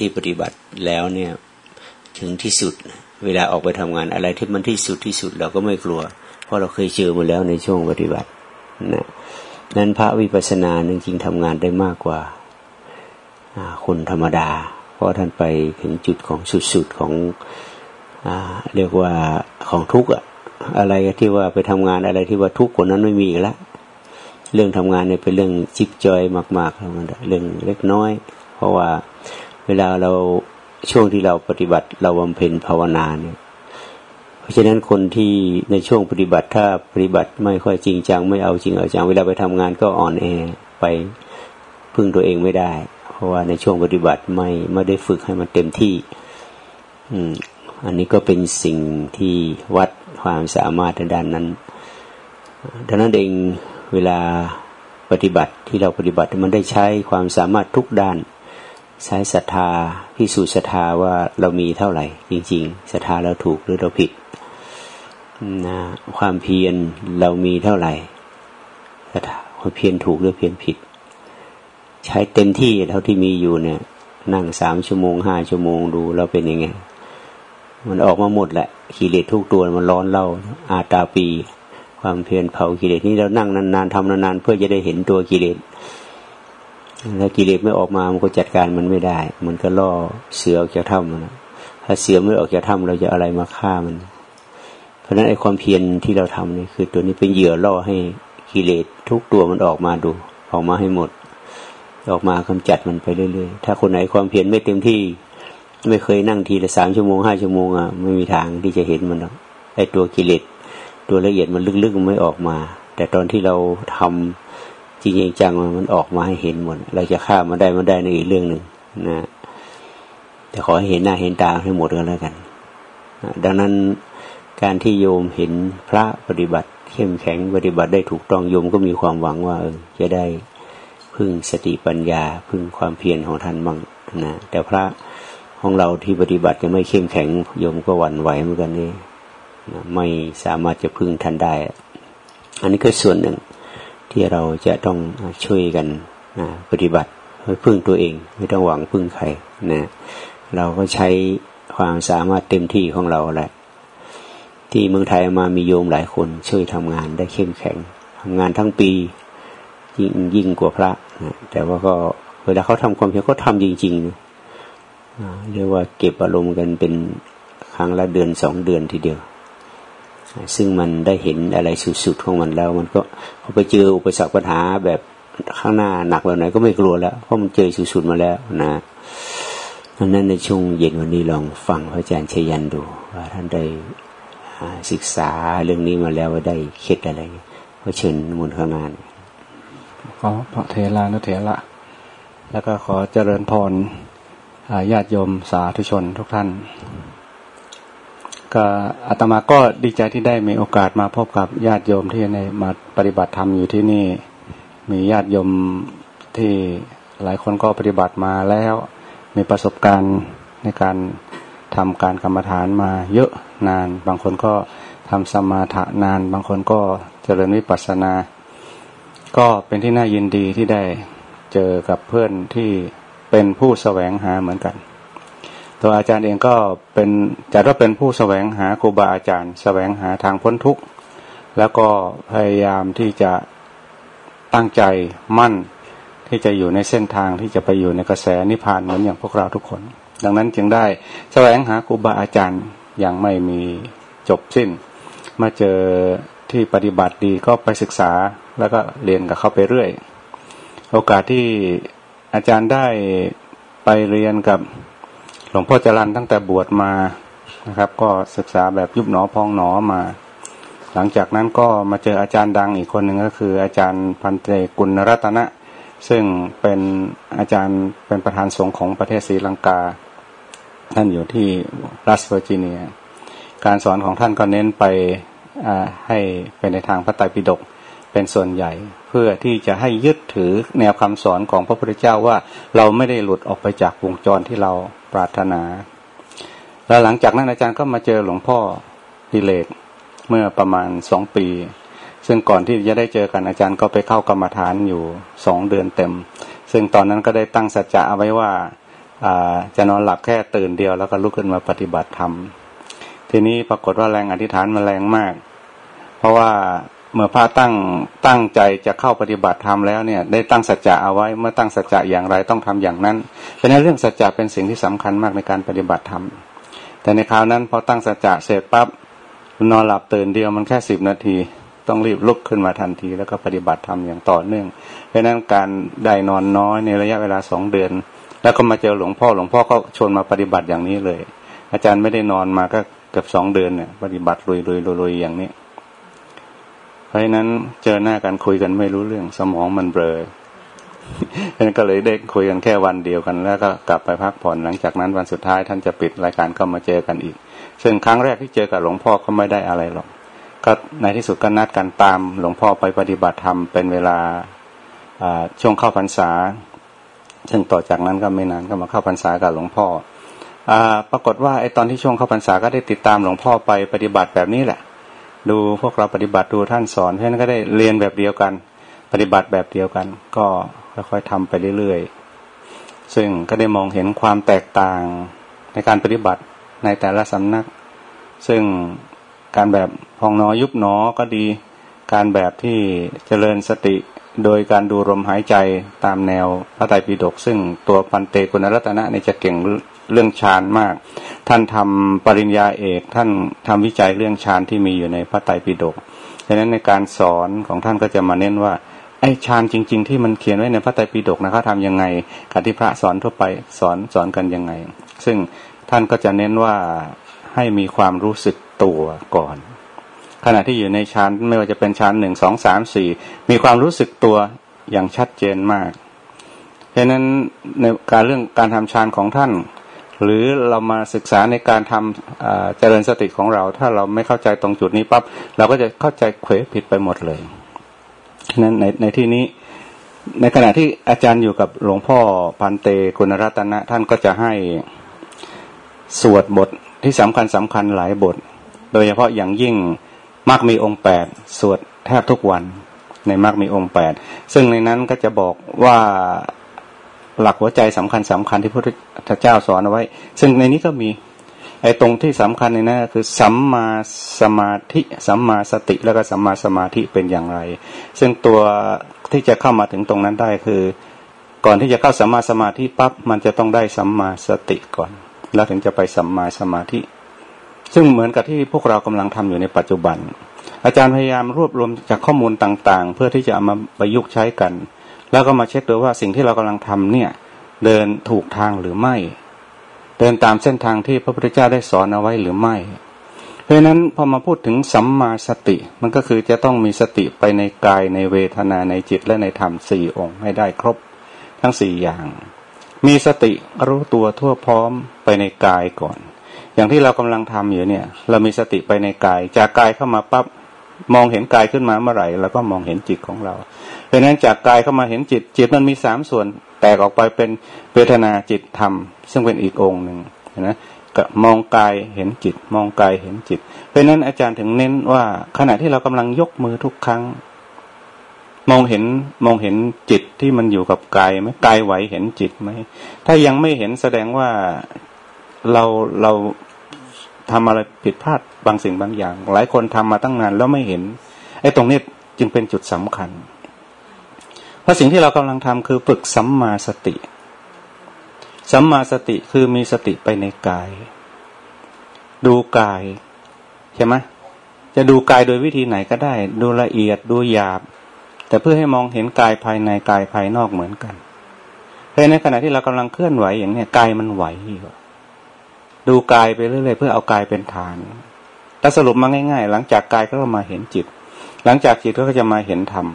ที่ปฏิบัติแล้วเนี่ยถึงที่สุด เวลาออกไปทำงานอะไรที่มันที่สุดที่สุดเราก็ไม่กลัว เพราะเราเคยเจอมาแล้วในช่วงปฏิบัตินะนั้นพระวิปัสสนาจริงๆทำงานได้มากกว่าคนธรรมดา เพราะท่านไปถึงจุดของสุดๆของอเรียกว่าของทุกข์อะอะไรที่ว่าไปทำงานอะไรที่ว่าทุกข์คนนั้นไม่มีแล้วเรื่องทำงานเนี่ยเป็นเรื่องจิบจอยมากๆเรื่องเล็กน้อย เพราะว่า เวลาเราช่วงที่เราปฏิบัติเราบำเพ็ญภาวนาเนี่ย เพราะฉะนั้นคนที่ในช่วงปฏิบัติถ้าปฏิบัติไม่ค่อยจริงจัง ไม่เอาจริงเอาจังเวลาไปทำงานก็อ่อนแอไปพึ่งตัวเองไม่ได้ เพราะว่าในช่วงปฏิบัติไม่ไม่ได้ฝึกให้มันเต็มที่ อืม อันนี้ก็เป็นสิ่งที่วัดความสามารถในด้านนั้นดังนั้นเองเวลาปฏิบัติที่เราปฏิบัติมันได้ใช้ความสามารถทุกด้าน ใช้ศรัทธาพิสูจน์ศรัทธาว่าเรามีเท่าไหร่ จริงๆศรัทธาเราถูกหรือเราผิดนะความเพียรเรามีเท่าไหร่ศรัทธาความเพียรถูกหรือเพียรผิด ใช้เต็มที่เท่าที่มีอยู่เนี่ย นั่งสามชั่วโมงห้าชั่วโมงดูเราเป็นยังไง มันออกมาหมดแหละกิเลสทุกตัวมันร้อนเล่าอาตาปี ความเพียรเผากิเลสนี่เรานั่งนานๆทำนานๆเพื่อจะได้เห็นตัวกิเลส ถ้ากิเลสไม่ออกมามันก็จัดการมันไม่ได้มันก็ล่อเสือออกจากถ้ำมันถ้าเสือไม่ออกจากถ้ำเราจะอะไรมาฆ่ามัน เพราะฉะนั้นไอ้ความเพียรที่เราทำนี่คือ ตัวนี้เป็นเหยื่อล่อให้กิเลสทุกตัวมันออกมาดู ออกมาให้หมด ออกมากำจัดมันไปเรื่อยๆถ้าคนไหนความเพียรไม่เต็มที่ ไม่เคยนั่งทีละสามชั่วโมงห้าชั่วโมงอะไม่มีทางที่จะเห็นมันหรอกไอ้ตัวกิเลสตัวละเอียดมันลึกๆมันไม่ออกมา แต่ตอนที่เราทำจ ริงจังมันออกมาให้เห็นหมดเราจะฆ่ามันได้มันได้ในอีกเรื่องหนึ่งนะแต่ขอให้เห็นหน้าเห็นตาให้หมดก็แล้วกัน ดังนั้นการที่โยมเห็นพระปฏิบัติ เข้มแข็งปฏิบัติได้ถูกต้องโยมก็มีความหวังว่าเออจะได้พึ่งสติปัญญาพึ่งความเพียรของท่านบ้างนะแต่พระของเราที่ปฏิบัติจะไม่เข้มแข็งโยมก็หวั่นไหวเหมือนกันนี่ไม่สามารถจะพึ่งท่านได้ อันนี้ก็ส่วนหนึ่ง ที่เราจะต้องช่วยกันนะปฏิบัติเพื่อพึ่งตัวเอง ไม่ต้องหวังพึ่งใครนะเราก็ใช้ความสามารถเต็มที่ของเราแหละ ที่เมืองไทยมามีโยมหลายคนช่วยทำงานได้เข้มแข็งทำงานทั้งปียิ่งยิ่งกว่าพระนะแต่ว่าก็เวลาเขาทำความเพียรเขาทำจริงๆนะเรียกว่าเก็บอารมณ์กันเป็นครั้งละเดือนสองเดือนทีเดียว ซึ่งมันได้เห็นอะไรสุดๆของมันแล้ว มันก็พอไปเจออุปสรรคปัญหาแบบข้างหน้าหนักแบบไหนก็ไม่กลัวแล้วเพราะมันเจอสุดๆมาแล้วนะดังนั้นในช่วงเย็นวันนี้ลองฟังพระอาจารย์ชยันดู ว่าท่านได้ศึกษาเรื่องนี้มาแล้วว่าได้คิดอะไรก็เชิญมุนข้างหน้าขอพระเทลานุเถระแล้วก็ขอเจริญพรญาติโยมสาธุชนทุกท่าน ก็อาตมาก็ดีใจที่ได้มีโอกาสมาพบกับญาติโยมที่ในมาปฏิบัติธรรมอยู่ที่นี่ มีญาติโยมที่หลายคนก็ปฏิบัติมาแล้ว มีประสบการณ์ในการทำการกรรมฐานมาเยอะนาน บางคนก็ทำสมาธินาน บางคนก็เจริญวิปัสสนา ก็เป็นที่น่ายินดีที่ได้เจอกับเพื่อนที่เป็นผู้แสวงหาเหมือนกัน ตัวอาจารย์เองก็เป็นจะว่าเป็นผู้แสวงหาครูบาอาจารย์แสวงหาทางพ้นทุกข์แล้วก็พยายามที่จะตั้งใจมั่นที่จะอยู่ในเส้นทางที่จะไปอยู่ในกระแสนิพพานเหมือนอย่างพวกเราทุกคน ดังนั้นจึงได้แสวงหาครูบาอาจารย์อย่างไม่มีจบสิ้น มาเจอที่ปฏิบัติดีก็ไปศึกษาแล้วก็เรียนกับเขาไปเรื่อย โอกาสที่อาจารย์ได้ไปเรียนกับ ลวงพ่อจรันตั้งแต่บวชมานะครับ ก็ศึกษาแบบยุบหนอพองหนอมา หลังจากนั้นก็มาเจออาจารย์ดังอีกคนหนึ่งก็คือ อาจารย์พันเตกุลรัตนะ ซึ่งเป็นอาจารย์เป็นประธานสงฆ์ของประเทศศรีลังกา ท่านอยู่ที่รัฐเวอร์จิเนีย การสอนของท่านก็เน้นไปให้เป็นในทางพระไตรปิฎกเป็นส่วนใหญ่เพื่อที่จะให้ยึดถือแนวคำสอนของพระพุทธเจ้าว่าเราไม่ได้หลุดออกไปจากวงจรที่เรา ปรารถนา แล้วหลังจากนั้นอาจารย์ก็มาเจอหลวงพ่อดิเลกเมื่อประมาณสองปี ซึ่งก่อนที่จะได้เจอกันอาจารย์ก็ไปเข้ากรรมฐานอยู่สองเดือนเต็ม ซึ่งตอนนั้นก็ได้ตั้งสัจจะเอาไว้ว่าจะนอนหลับแค่ตื่นเดียวแล้วก็ลุกขึ้นมาปฏิบัติธรรมทีนี้ปรากฏว่าแรงอธิษฐานมันแรงมาก เพราะว่า เมื่อพระตั้งตั้งใจจะเข้าปฏิบัติธรรมแล้วเนี่ย ได้ตั้งสัจจะเอาไว้เมื่อตั้งสัจจะอย่างไรต้องทำอย่างนั้นเพราะนั้นเรื่องสัจจะเป็นสิ่งที่สำคัญมากในการปฏิบัติธรรมแต่ในคราวนั้นพอตั้งสัจจะเสร็จปั๊บนอนหลับตื่นเดียวมันแค่สิบนาทีต้องรีบลุกขึ้นมาทันทีแล้วก็ปฏิบัติธรรมอย่างต่อเนื่อง เพราะนั้นการได้นอนน้อยในระยะเวลาสองเดือน แล้วก็มาเจอหลวงพ่อหลวงพ่อก็ชวนมาปฏิบัติอย่างนี้เลย อาจารย์ไม่ได้นอนมาก็เกือบสองเดือนเนี่ยปฏิบัติลุยๆลุยๆอย่างนี้ เพราะฉะนั้นเจอหน้ากันคุยกันไม่รู้เรื่องสมองมันเบลอฉะนั้นก็เลยได้คุยกันแค่วันเดียวกัน แล้วก็กลับไปพักผ่อนหลังจากนั้นวันสุดท้ายท่านจะปิดรายการก็มาเจอกันอีก ซึ่งครั้งแรกที่เจอกับหลวงพ่อก็ไม่ได้อะไรหรอกก็ในที่สุดก็นัดกันตามหลวงพ่อไปปฏิบัติธรรมเป็นเวลาช่วงเข้าพรรษา ซึ่งต่อจากนั้นก็ไม่นานก็มาเข้าพรรษากับหลวงพ่ออปรากฏว่าไอ้ตอนที่ช่วงเข้าพรรษาก็ได้ติดตามหลวงพ่อไปปฏิบัติแบบนี้แหละ ดูพวกเราปฏิบัติดูท่านสอนเพราะนั้นก็ได้เรียนแบบเดียวกัน ปฏิบัติแบบเดียวกัน ก็ค่อยๆทำไปเรื่อยๆ ซึ่งก็ได้มองเห็นความแตกต่างในการปฏิบัติในแต่ละสำนัก ซึ่งการแบบพองน้อยุบหนอก็ดี การแบบที่เจริญสติโดยการดูลมหายใจตามแนวพระไตรปิฎกซึ่งตัวพันเตกุณรัตนะในจะเก่ง เรื่องฌานมาก ท่านทำปริญญาเอก ท่านทำวิจัยเรื่องฌานที่มีอยู่ในพระไตรปิฎกดังนั้นในการสอนของท่านก็จะมาเน้นว่าไอ้ฌานจริง ๆ ที่มันเขียนไว้ในพระไตรปิฎกนะเขาทำยังไงการที่พระสอนทั่วไปสอนสอนกันยังไง ซึ่งท่านก็จะเน้นว่าให้มีความรู้สึกตัวก่อน ขณะที่อยู่ในฌานไม่ว่าจะเป็นฌานหนึ่งสองสามสี่มีความรู้สึกตัวอย่างชัดเจนมากเพราะนั้นในการเรื่องการทำฌานของท่าน หรือเรามาศึกษาในการทำเจริญสติของเรา ถ้าเราไม่เข้าใจตรงจุดนี้ปั๊บเราก็จะเข้าใจเขวผิดไปหมดเลยนั้นในในที่นี้ ในขณะที่อาจารย์อยู่กับหลวงพ่อพันเตกุณรัตนะ ท่านก็จะให้สวดบทที่สำคัญสำคัญหลายบท โดยเฉพาะอย่างยิ่งมากมีองค์แปดสวดแทบทุกวันในมากมีองค์แปดซึ่งในนั้นก็จะบอกว่า หลักหัวใจสำคัญสำคัญที่พระพุทธเจ้าสอนเอาไว้ ซึ่งในนี้ก็มี ไอ้ตรงที่สำคัญในนั้นคือสัมมาสมาธิสัมมาสติแล้วก็สัมมาสมาธิเป็นอย่างไร ซึ่งตัวที่จะเข้ามาถึงตรงนั้นได้คือ ก่อนที่จะเข้าสัมมาสมาธิปั๊บมันจะต้องได้สัมมาสติก่อน แล้วถึงจะไปสัมมาสมาธิ ซึ่งเหมือนกับที่พวกเรากำลังทำอยู่ในปัจจุบัน อาจารย์พยายามรวบรวมจากข้อมูลต่างๆ เพื่อที่จะเอามาประยุกต์ใช้กัน แล้วก็มาเช็คดูว่าสิ่งที่เรากำลังทำเนี่ยเดินถูกทางหรือไม่ เดินตามเส้นทางที่พระพุทธเจ้าได้สอนเอาไว้หรือไม่ เพราะนั้นพอมาพูดถึงสัมมาสติ มันก็คือจะต้องมีสติไปในกายในเวทนาในจิตและในธรรมสี่องค์ให้ได้ครบทั้งสี่อย่าง มีสติรู้ตัวทั่วพร้อมไปในกายก่อน อย่างที่เรากำลังทำอยู่เนี่ย เรามีสติไปในกาย จากกายเข้ามาปั๊บมองเห็นกายขึ้นมาเมื่อไหร่เราก็มองเห็นจิตของเรา เพราะนั้นจากกายเข้ามาเห็นจิต จิตมันมีสามส่วน แตกออกไปเป็นเวทนาจิตธรรม ซึ่งเป็นอีกองค์หนึ่งนะก็มองกายเห็นจิต มองกายเห็นจิต เพราะนั้นอาจารย์ถึงเน้นว่าขณะที่เรากำลังยกมือทุกครั้ง มองเห็นมองเห็นจิตที่มันอยู่กับกายไหมกายไหวเห็นจิตไหมถ้ายังไม่เห็นแสดงว่าเราเราทำอะไรผิดพลาดบางสิ่งบางอย่าง หลายคนทำมาตั้งนานแล้วไม่เห็นไอ้ตรงนี้จึงเป็นจุดสำคัญ เพราะสิ่งที่เรากำลังทำคือฝึกสัมมาสติ สัมมาสติคือมีสติไปในกาย ดูกายใช่ไหมจะดูกายโดยวิธีไหนก็ได้ ดูละเอียดดูหยาบ แต่เพื่อให้มองเห็นกายภายในกายภายนอกเหมือนกันเพราะในขณะที่เรากำลังเคลื่อนไหวอย่างนี้กายมันไหวอยู่ดูกายไปเรื่อยๆเพื่อเอากายเป็นฐานถ้าสรุปมาง่าย ๆ หลังจากกายก็มาเห็นจิต หลังจากจิตก็จะมาเห็นธรรม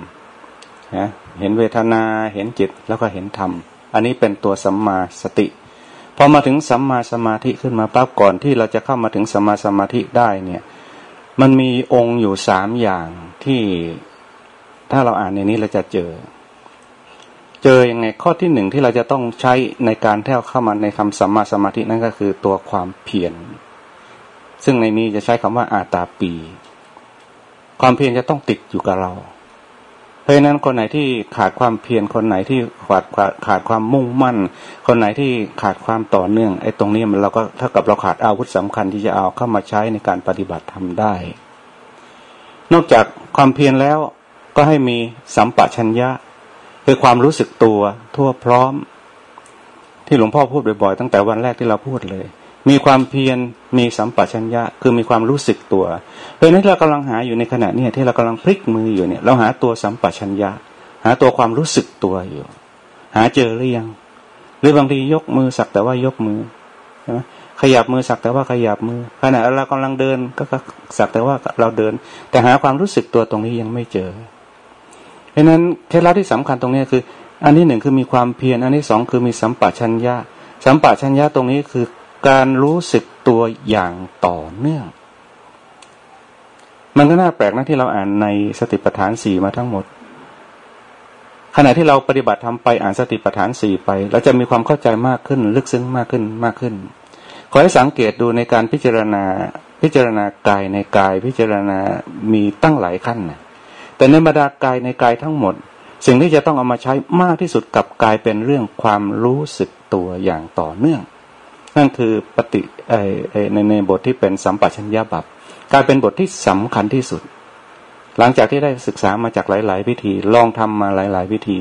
นะ เห็นเวทนาเห็นจิตแล้วก็เห็นธรรม อันนี้เป็นตัวสัมมาสติพอมาถึงสัมมาสมาธิขึ้นมาปั๊บก่อนที่เราจะเข้ามาถึงสัมมาสมาธิได้เนี่ย มันมีองค์อยู่สามอย่างที่ถ้าเราอ่านในนี้เราจะเจอ เจอยังไงข้อที่หนึ่งที่เราจะต้องใช้ในการแท้เข้ามาในคำสัมมาสมาธินั่นก็คือตัวความเพียรซึ่งในนี้จะใช้คำว่าอาตาปี ความเพียรจะต้องติดอยู่กับเรา เพราะฉะนั้นคนไหนที่ขาดความเพียรคนไหนที่ขาดขาดความมุ่งมั่น คนไหนที่ขาดความต่อเนื่องไอ้ตรงนี้มันเราก็เท่ากับเราขาดอาวุธสำคัญที่จะเอาเข้ามาใช้ในการปฏิบัติทำได้ นอกจากความเพียรแล้วก็ให้มีสัมปชัญญะคือความรู้สึกตัวทั่วพร้อม ที่หลวงพ่อพูดบ่อยๆตั้งแต่วันแรกที่เราพูดเลย มีความเพียรมีสัมปชัญญะ คือมีความรู้สึกตัวเพราะนั้นเรากำลังหาอยู่ในขณะนี้ที่เรากำลังพลิกมืออยู่เนี่ย เราหาตัวสัมปชัญญะ หาตัวความรู้สึกตัวอยู่ หาเจอหรือยัง หรือบางทียกมือสักแต่ว่ายกมือใช่ไหมขยับมือสักแต่ว่าขยับมือขณะเรากำลังเดินก็สักแต่ว่าเราเดิน แต่หาความรู้สึกตัวตรงนี้ยังไม่เจอ เพราะนั้นเคล็ดลับที่สำคัญตรงนี้คือ อันที่หนึ่งคือมีความเพียรอันที่สองคือมีสัมปชัญญะสัมปชัญญะตรงนี้คือ การรู้สึกตัวอย่างต่อเนื่อง มันก็น่าแปลกนะที่เราอ่านในสติปัฏฐานสี่มาทั้งหมด ขณะที่เราปฏิบัติทำไปอ่านสติปัฏฐานสี่ไปเราจะมีความเข้าใจมากขึ้น ลึกซึ้งมากขึ้นมากขึ้น ขอให้สังเกตดูในการพิจารณาพิจารณากายในกายพิจารณามีตั้งหลายขั้นนะแต่ในบรรดากายในกายทั้งหมด สิ่งที่จะต้องเอามาใช้มากที่สุดกับกายเป็นเรื่องความรู้สึกตัวอย่างต่อเนื่อง นั่นคือปฏิในในบทที่เป็นสัมปชัญญะบับกลายเป็นบทที่สำคัญที่สุด หลังจากที่ได้ศึกษามาจากหลาย ๆ วิธี ลองทำมาหลาย ๆ วิธี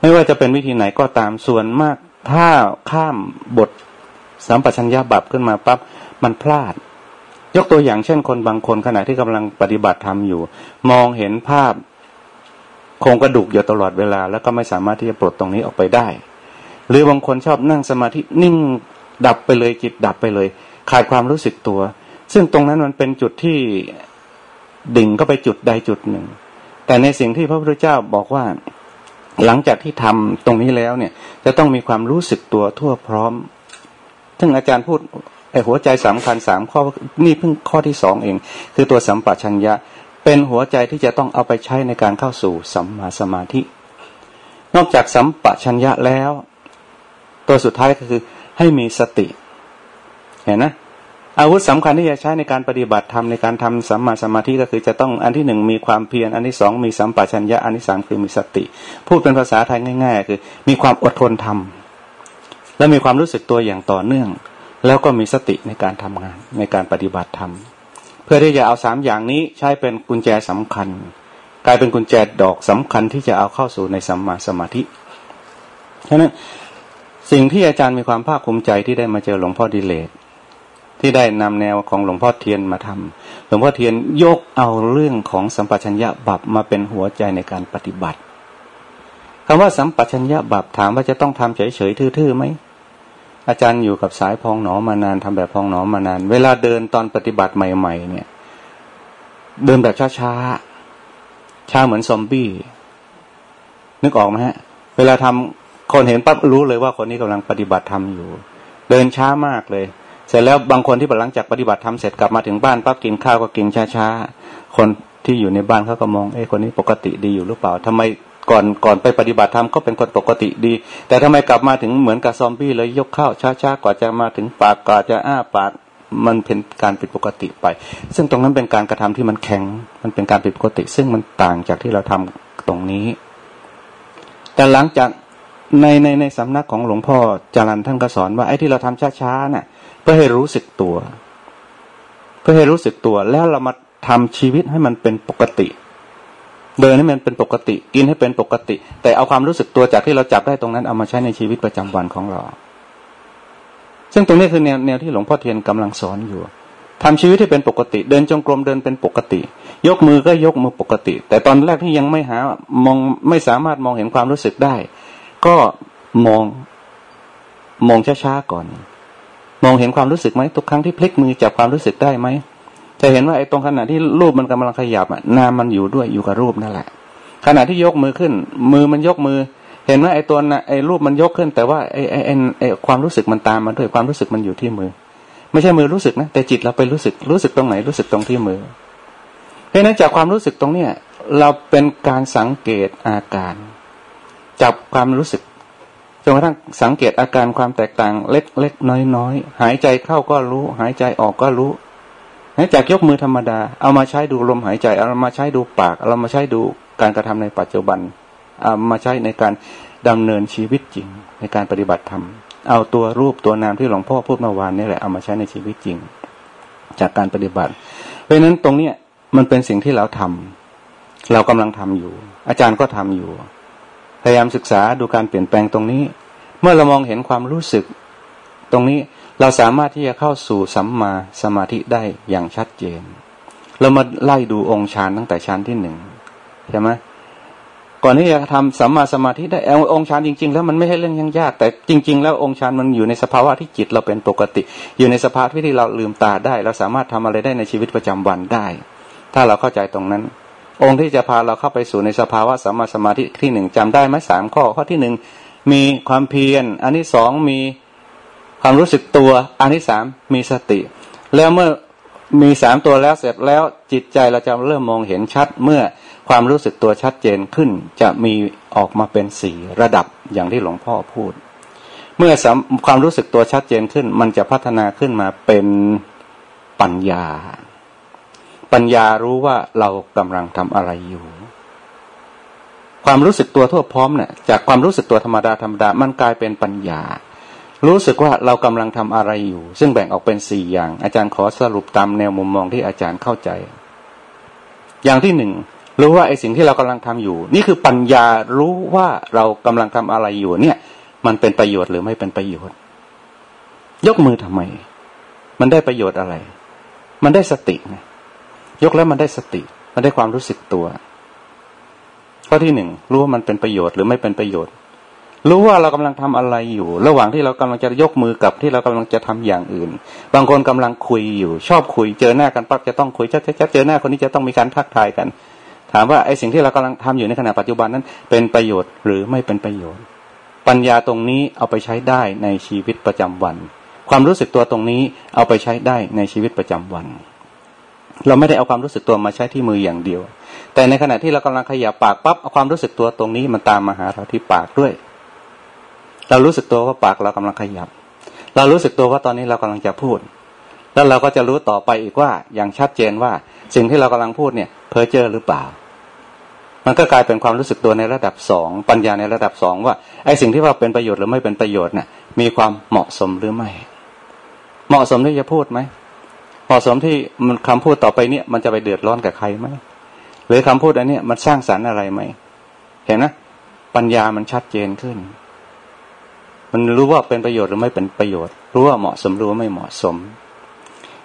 ไม่ว่าจะเป็นวิธีไหนก็ตามส่วนมาก ถ้าข้ามบทสัมปชัญญะบับขึ้นมาปั๊บมันพลาด ยกตัวอย่างเช่นคนบางคนขณะที่กำลังปฏิบัติธรรมอยู่ มองเห็นภาพโครงกระดูกอยู่ตลอดเวลา แล้วก็ไม่สามารถที่จะปลดตรงนี้ออกไปได้ หรือบางคนชอบนั่งสมาธินิ่ง ดับไปเลยจิตดับไปเลย ขาดความรู้สึกตัว ซึ่งตรงนั้นมันเป็นจุดที่ดิ่งก็ไปจุดใดจุดหนึ่ง แต่ในสิ่งที่พระพุทธเจ้าบอกว่า หลังจากที่ทำตรงนี้แล้วเนี่ย จะต้องมีความรู้สึกตัวทั่วพร้อม ซึ่งอาจารย์พูดไอหัวใจสำคัญสามข้อนี่เพิ่งข้อที่สองเอง คือตัวสัมปชัญญะ เป็นหัวใจที่จะต้องเอาไปใช้ในการเข้าสู่สัมมาสมาธิ นอกจากสัมปชัญญะแล้ว ตัวสุดท้ายก็คือ ให้มีสติ เห็นนะอาวุธสำคัญที่จะใช้ในการปฏิบัติธรรมในการทำสัมมาสมาธิก็คือจะต้องอันที่หนึ่งมีความเพียรอันที่สองมีสัมปชัญญะอันที่สามคือมีสติ พูดเป็นภาษาไทยง่าย ๆ คือ มีความอดทนทำและมีความรู้สึกตัวอย่างต่อเนื่อง แล้วก็มีสติในการทำงานในการปฏิบัติธรรมเพื่อที่จะเอาสามอย่างนี้ใช้เป็นกุญแจสำคัญ กลายเป็นกุญแจดอกสำคัญที่จะเอาเข้าสู่ในสัมมาสมาธิฉะนั้น สิ่งที่อาจารย์มีความภาคภูมิใจที่ได้มาเจอหลวงพ่อดิเลกที่ได้นำแนวของหลวงพ่อเทียนมาทำหลวงพ่อเทียนยกเอาเรื่องของสัมปชัญญะบับมาเป็นหัวใจในการปฏิบัติคำว่าสัมปชัญญะบับถามว่าจะต้องทำเฉยๆทื่อๆไหมอาจารย์อยู่กับสายพองหนอมานานทำแบบพองหนอมานาน เวลาเดินตอนปฏิบัติใหม่ ๆ เนี่ย เดินแบบช้าๆช้าเหมือนซอมบี้นึกออกไหมฮะ เวลาทำ คนเห็นปั๊บรู้เลยว่าคนนี้กำลังปฏิบัติทำอยู่ เดินช้ามากเลย เสร็จแล้วบางคนที่หลังจากปฏิบัติทำเสร็จกลับมาถึงบ้านปั๊บกินข้าวก็กินช้าๆคนที่อยู่ในบ้านเขาก็มองเอ้คนนี้ปกติดีอยู่หรือเปล่าทำไมก่อนก่อนไปปฏิบัติธรรมก็เป็นคนปกติดี แต่ทำไมกลับมาถึงเหมือนกับซอมบี้เลยยกข้าวช้าๆกว่าจะมาถึงปากกว่าจะอ้าปากมันเป็นการผิดปกติไป ซึ่งตรงนั้นเป็นการกระทำที่มันแข็ง มันเป็นการผิดปกติ ซึ่งมันต่างจากที่เราทำตรงนี้ แต่หลังจาก ในในในสำนักของหลวงพ่อจารันท่านก็สอนว่าไอ้ที่เราทำช้าๆน่ะ เพื่อให้รู้สึกตัว เพื่อให้รู้สึกตัว แล้วเรามาทำชีวิตให้มันเป็นปกติ เดินให้มันเป็นปกติ กินให้เป็นปกติ แต่เอาความรู้สึกตัวจากที่เราจับได้ตรงนั้นเอามาใช้ในชีวิตประจำวันของเรา ซึ่งตรงนี้คือแนวแนวที่หลวงพ่อเทียนกำลังสอนอยู่ทำชีวิตที่เป็นปกติ เดินจงกรมเดินเป็นปกติ ยกมือก็ยกมือปกติ แต่ตอนแรกที่ยังไม่หามองไม่สามารถมองเห็นความรู้สึกได้ ก็มองมองช้าๆก่อน มองเห็นความรู้สึกไหมทุกครั้งที่พลิกมือจับความรู้สึกได้ไหมจะเห็นว่าไอ้ตรงขณะที่รูปมันกำลังขยับอะนามมันอยู่ด้วยอยู่กับรูปนั่นแหละ ขณะที่ยกมือขึ้น มือมันยกมือ เห็นว่าไอ้ตัวไอ้รูปมันยกขึ้น แต่ว่าไอ้ไอ้ไอ้ความรู้สึกมันตามมาด้วยความรู้สึกมันอยู่ที่มือ ไม่ใช่มือรู้สึกนะแต่จิตเราไปรู้สึกรู้สึกตรงไหนรู้สึกตรงที่มือเพราะนั้นจากความรู้สึกตรงเนี้ยเราเป็นการสังเกตอาการ จับความรู้สึกจนกระทั่งสังเกตอาการความแตกต่างเล็กเล็กน้อยน้อยหายใจเข้าก็รู้ หายใจออกก็รู้จากยกมือธรรมดา เอามาใช้ดูลมหายใจ เอามาใช้ดูปาก เอามาใช้ดูการกระทำในปัจจุบัน เอามาใช้ในการดำเนินชีวิตจริง ในการปฏิบัติธรรม เอาตัวรูปตัวนามที่หลวงพ่อพูดเมื่อวานนี่แหละเอามาใช้ในชีวิตจริง จากการปฏิบัติ เพราะฉะนั้นตรงเนี้ยมันเป็นสิ่งที่เราทำเรากำลังทำอยู่ อาจารย์ก็ทำอยู่ พยายามศึกษาดูการเปลี่ยนแปลงตรงนี้ เมื่อเรามองเห็นความรู้สึก ตรงนี้เราสามารถที่จะเข้าสู่สัมมาสมาธิได้อย่างชัดเจน เรามาไล่ดูองค์ฌานตั้งแต่ฌานที่หนึ่งใช่ไหมก่อนที่จะทำสัมมาสมาธิได้องค์ฌานจริง ๆ แล้วมันไม่ใช่เรื่องยาก แต่จริง ๆ แล้วองค์ฌานมันอยู่ในสภาวะที่จิตเราเป็นปกติ อยู่ในสภาวะที่เราลืมตาได้ เราสามารถทำอะไรได้ในชีวิตประจำวันได้ ถ้าเราเข้าใจตรงนั้น องค์ที่จะพาเราเข้าไปสู่ในสภาวะสัมมาสมาธิที่หนึ่งจำได้ไหมสามข้อข้อที่หนึ่งมีความเพียร อันที่สองมีความรู้สึกตัว อันที่สามมีสติ แล้วเมื่อมีสามตัวแล้วเสร็จแล้วจิตใจเราจะเริ่มมองเห็นชัดเมื่อความรู้สึกตัวชัดเจนขึ้น จะมีออกมาเป็นสี่ระดับอย่างที่หลวงพ่อพูด เมื่อความรู้สึกตัวชัดเจนขึ้น มันจะพัฒนาขึ้นมาเป็นปัญญา ปัญญารู้ว่าเรากำลังทำอะไรอยู่ ความรู้สึกตัวทั่วพร้อมเนี่ยจากความรู้สึกตัวธรรมดาธรรมดามันกลายเป็นปัญญา รู้สึกว่าเรากำลังทำอะไรอยู่ ซึ่งแบ่งออกเป็นสี่อย่าง อาจารย์ขอสรุปตามแนวมุมมองที่อาจารย์เข้าใจ อย่างที่หนึ่งรู้ว่าไอ้สิ่งที่เรากำลังทำอยู่ นี่คือปัญญารู้ว่าเรากำลังทำอะไรอยู่ เนี่ย มันเป็นประโยชน์หรือไม่เป็นประโยชน์ ยกมือทำไม มันได้ประโยชน์อะไร มันได้สติไง ยกแล้วมันได้สติ มันได้ความรู้สึกตัว ข้อที่หนึ่งรู้ว่ามันเป็นประโยชน์หรือไม่เป็นประโยชน์ รู้ว่าเรากำลังทำอะไรอยู่ ระหว่างที่เรากำลังจะยกมือกับที่เรากำลังจะทำอย่างอื่น บางคนกำลังคุยอยู่ ชอบคุย เจอหน้ากันปั๊บจะต้องคุยชัดๆเจอหน้าคนนี้จะต้องมีการทักทายกัน ถามว่าไอ้สิ่งที่เรากำลังทำอยู่ในขณะปัจจุบันนั้น เป็นประโยชน์หรือไม่เป็นประโยชน์ ปัญญาตรงนี้เอาไปใช้ได้ในชีวิตประจำวัน ความรู้สึกตัวตรงนี้เอาไปใช้ได้ในชีวิตประจำวัน เราไม่ได้เอาความรู้สึกตัวมาใช้ที่มืออย่างเดียว แต่ในขณะที่เรากำลังขยับปากปั๊บเอาความรู้สึกตัวตรงนี้มันตามมาหาเราที่ปากด้วย เรารู้สึกตัวว่าปากเรากำลังขยับ เรารู้สึกตัวว่าตอนนี้เรากำลังจะพูด แล้วเราก็จะรู้ต่อไปอีกว่าอย่างชัดเจนว่า สิ่งที่เรากำลังพูดเนี่ยเพอเจอหรือเปล่า มันก็กลายเป็นความรู้สึกตัวในระดับสองปัญญาในระดับสองว่าไอ้สิ่งที่ว่าเป็นประโยชน์หรือไม่เป็นประโยชน์เนี่ยมีความเหมาะสมหรือไม่ เหมาะสมที่จะพูดไหม เหมาะสมที่มันคำพูดต่อไปเนี่ยมันจะไปเดือดร้อนกับใครไหมหรือคำพูดอันนี้มันสร้างสารรค์อะไรไหมเห็นนะปัญญามันชัดเจนขึ้น มันรู้ว่าเป็นประโยชน์หรือไม่เป็นประโยชน์ รู้ว่าเหมาะสมรู้ว่าไม่เหมาะสม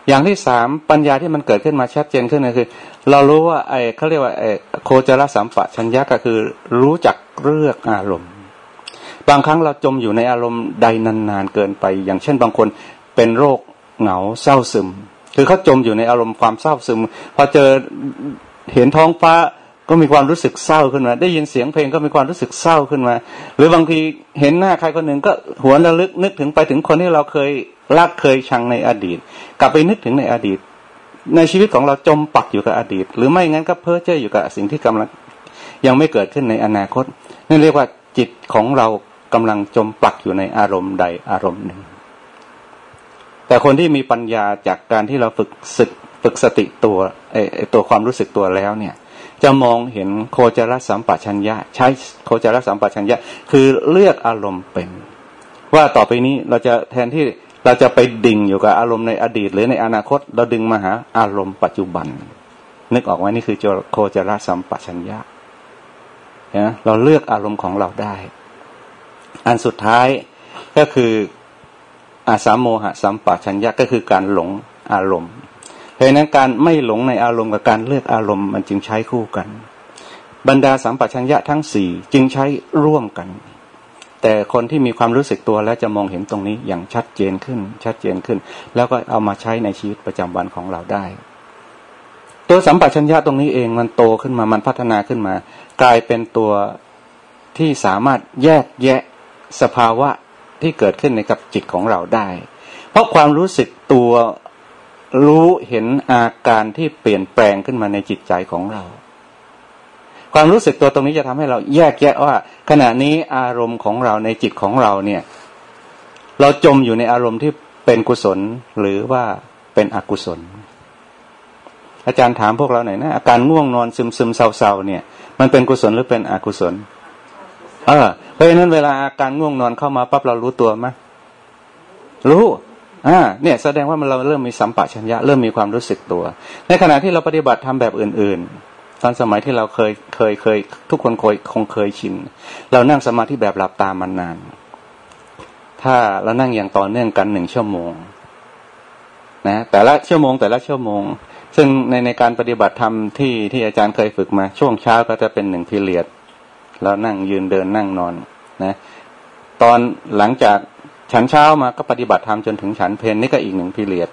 อย่างที่สามปัญญาที่มันเกิดขึ้นมาชัดเจนขึ้นก็คือ เรารู้ว่าไอ้เขาเรียกว่าไอ้โคจรสัมปะชัญญะก็คือ รู้จักเลือกอารมณ์ บางครั้งเราจมอยู่ในอารมณ์ใดนานๆเกินไป อย่างเช่นบางคนเป็นโรคเหงาเศร้าซึม คือเขาจมอยู่ในอารมณ์ความเศร้าซึม พอเจอเห็นท้องฟ้าก็มีความรู้สึกเศร้าขึ้นมา ได้ยินเสียงเพลงก็มีความรู้สึกเศร้าขึ้นมา หรือบางทีเห็นหน้าใครคนหนึ่งก็หวนระลึกนึกถึงไปถึงคนที่เราเคยรักเคยชังในอดีต กลับไปนึกถึงในอดีต ในชีวิตของเราจมปักอยู่กับอดีต หรือไม่งั้นก็เพ้อเจ้ออยู่กับสิ่งที่กำลังยังไม่เกิดขึ้นในอนาคตนั่นเรียกว่าจิตของเรากำลังจมปักอยู่ในอารมณ์ใดอารมณ์หนึ่ง แต่คนที่มีปัญญาจากการที่เราฝึกสึกฝึกสติตัวไอตัวความรู้สึกตัวแล้วเนี่ย จะมองเห็นโคจรสัมปชัญญะ ใช้โคจรสัมปชัญญะ คือเลือกอารมณ์เป็น ว่าต่อไปนี้เราจะแทนที่เราจะไปดิ่งอยู่กับอารมณ์ในอดีต หรือในอนาคต เราดึงมาหาอารมณ์ปัจจุบัน นึกออกไหมนี่คือโคจรสัมปชัญญะนะเราเลือกอารมณ์ของเราได้ อันสุดท้ายก็คือ อาสามโมหะสัมปชัญญะก็คือการหลงอารมณ์ เพราะนั้นการไม่หลงในอารมณ์กับการเลือกอารมณ์มันจึงใช้คู่กัน บรรดาสัมปชัญญะทั้งสี่จึงใช้ร่วมกัน แต่คนที่มีความรู้สึกตัวแล้วจะมองเห็นตรงนี้อย่างชัดเจนขึ้น ชัดเจนขึ้น แล้วก็เอามาใช้ในชีวิตประจำวันของเราได้ ตัวสัมปชัญญะตรงนี้เองมันโตขึ้นมามันพัฒนาขึ้นมา กลายเป็นตัวที่สามารถแยกแยะสภาวะ ที่เกิดขึ้นในกับจิตของเราได้ เพราะความรู้สึกตัวรู้เห็นอาการที่เปลี่ยนแปลงขึ้นมาในจิตใจของเรา ความรู้สึกตัวตรงนี้จะทำให้เราแยกแยะว่า ขณะนี้อารมณ์ของเราในจิตของเราเนี่ย เราจมอยู่ในอารมณ์ที่เป็นกุศลหรือว่าเป็นอกุศล อาจารย์ถามพวกเราหน่อยนะอาการง่วงนอนซึมซึมเศร้าๆเนี่ย มันเป็นกุศลหรือเป็นอกุศล เออเพราะฉะนั้นเวลาอาการง่วงนอนเข้ามาปั๊บเรารู้ตัวไหมรู้อ่าเนี่ยแสดงว่ามันเราเริ่มมีสัมปะชัญญะเริ่มมีความรู้สึกตัว ในขณะที่เราปฏิบัติทำแบบอื่น ๆ ตอนสมัยที่เราเคยเคยเคย ทุกคนคยคงเคยชินเรานั่งสมาธิแบบหลับตามันนาน ถ้าเรานั่งอย่างต่อเนื่องกันหนึ่งชั่วโมงนะแต่ละชั่วโมงแต่ละชั่วโมง ซึ่งในในการปฏิบัติธรรมที่ที่อาจารย์เคยฝึกมา ช่วงเช้าก็จะเป็นหนึ่งพิเรียด เรานั่งยืนเดินนั่งนอนนะตอนหลังจากฉันเช้ามาก็ปฏิบัติธรรมจนถึงฉันเพนนี่ก็อีกหนึ่งพิเรียด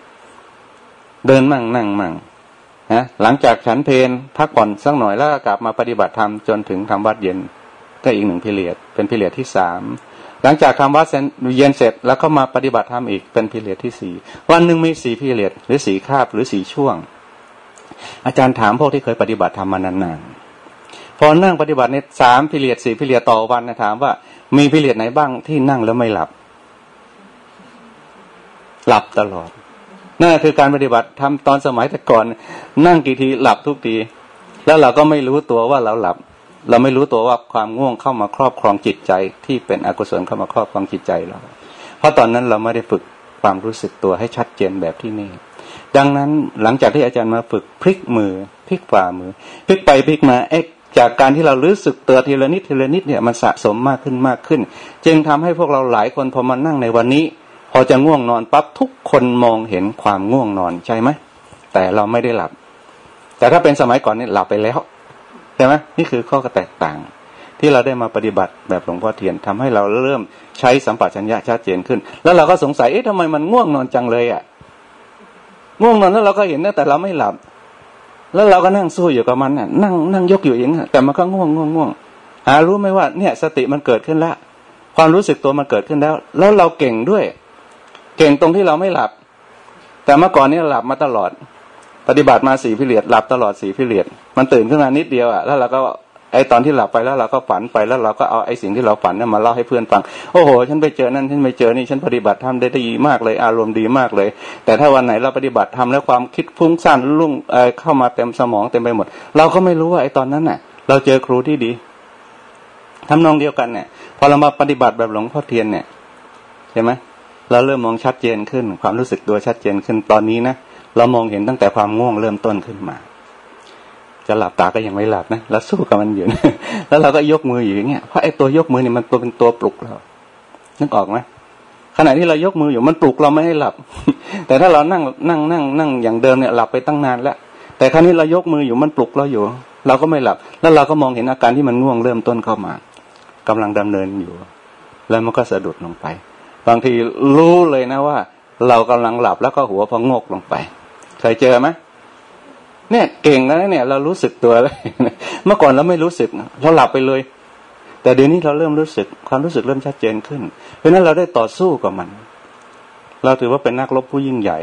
เดินมั่งนั่งมั่งนะหลังจากฉันเพนพักผ่อนสักหน่อยแล้วก็กลับมาปฏิบัติธรรมจนถึงทำวัดเย็น ก็อีกหนึ่งพิเรียดเป็นพิเรียดที่สามหลังจากทำวัดเย็นเสร็จแล้วก็มาปฏิบัติธรรมอีกเป็นพิเรียดที่สี่วันหนึ่งมีสี่พิเรียดหรือสี่คาบหรือสี่ช่วง อาจารย์ถามพวกที่เคยปฏิบัติธรรมมานานๆ พอนั่งปฏิบัติในสามพิเรียดสี่พิเรียดต่อวันนะถามว่า มีพิเรียดไหนบ้างที่นั่งแล้วไม่หลับ หลับตลอดนั่นคือการปฏิบัติทำตอนสมัยแต่ก่อน นั่งกี่ทีหลับทุกทีแล้วเราก็ไม่รู้ตัวว่าเราหลับ เราไม่รู้ตัวว่าความง่วงเข้ามาครอบครองจิตใจ ที่เป็นอกุศลเข้ามาครอบครองจิตใจเรา เพราะตอนนั้นเราไม่ได้ฝึกความรู้สึกตัวให้ชัดเจนแบบที่นี่ ดังนั้นหลังจากที่อาจารย์มาฝึกพลิกมือพลิกฝ่ามือพลิกไปพลิกมาเอ็ก จากการที่เรารู้สึกเตัวทีละนิดทีละนิดเนี่ยมันสะสมมากขึ้นมากขึ้น จึงทำให้พวกเราหลายคนพอมานั่งในวันนี้ พอจะง่วงนอนปั๊บทุกคนมองเห็นความง่วงนอนใช่ไหมแต่เราไม่ได้หลับ แต่ถ้าเป็นสมัยก่อนนี่หลับไปแล้วใช่ไหมนี่คือข้อแตกต่าง ที่เราได้มาปฏิบัติแบบหลวงพ่อเทียนทำให้เราเริ่มใช้สัมปชัญญะชัดเจนขึ้น แล้วเราก็สงสัยเอ๊ะทำไมมันง่วงนอนจังเลยอะง่วงนอนแล้วเราก็เห็นนะแต่เราไม่หลับ แล้วเราก็นั่งสู้อยู่กับมันน่ะนั่งนั่งยกอยู่อย่างนี้แต่มันก็ง่วงง่วงง่วงหารู้ไหมว่าเนี่ยสติมันเกิดขึ้นแล้วความรู้สึกตัวมันเกิดขึ้นแล้ว แล้วเราเก่งด้วย เก่งตรงที่เราไม่หลับ แต่เมื่อก่อนนี้หลับมาตลอด ปฏิบัติมาสี่พิเรียดหลับตลอดสี่พิเรียดมันตื่นขึ้นมานิดเดียวอะแล้วเราก็ ไอ้ตอนที่หลับไปแล้วเราก็ฝันไปแล้วเราก็เอาไอ้สิ่งที่เราฝันนั้นมาเล่าให้เพื่อนฟัง โอ้โห ฉันไปเจอนั่นฉันไปเจอนี่ฉันปฏิบัติทำได้ดีมากเลยอารมณ์ดีมากเลย แต่ถ้าวันไหนเราปฏิบัติทำแล้วความคิดพุ่งสั้นลุ่งเข้ามาเต็มสมองเต็มไปหมด เราก็ไม่รู้ว่าไอ้ตอนนั้นน่ะ เราเจอครูที่ดีทำนองเดียวกันเนี่ยพอเรามาปฏิบัติแบบหลวงพ่อเทียนเนี่ยใช่ไหมเราเริ่มมองชัดเจนขึ้น ความรู้สึกตัวชัดเจนขึ้นตอนนี้นะเรามองเห็นตั้งแต่ความง่วงเริ่มต้นขึ้นมา จะหลับตาก็ยังไม่หลับนะแล้วสู้กับมันอยู่นะแล้วเราก็ยกมืออยู่อย่างเงี้ยเพราะไอ้ตัวยกมือเนี่ยมันตัวเป็นตัวปลุกเรานึกออกไหมขณะที่เรายกมืออยู่มันปลุกเราไม่ให้หลับ แต่ถ้าเรานั่งนั่งนั่งนั่งอย่างเดิมเนี่ยหลับไปตั้งนานแล้วแต่ครั้นี้เรายกมืออยู่มันปลุกเราอยู่ เราก็ไม่หลับ แล้วเราก็มองเห็นอาการที่มันง่วงเริ่มต้นเข้ามากำลังดำเนินอยู่ แล้วมันก็สะดุดลงไป บางทีรู้เลยนะว่า เรากำลังหลับแล้วก็หัวพองกลงไปเคยเจอไหม เนี่ยเก่งนะเนี่ย เรารู้สึกตัวเลยเมื่อก่อนเราไม่รู้สึกเราหลับไปเลย แต่เดี๋ยวนี้เราเริ่มรู้สึก ความรู้สึกเริ่มชัดเจนขึ้น เพราะนั้นเราได้ต่อสู้กับมัน เราถือว่าเป็นนักรบผู้ยิ่งใหญ่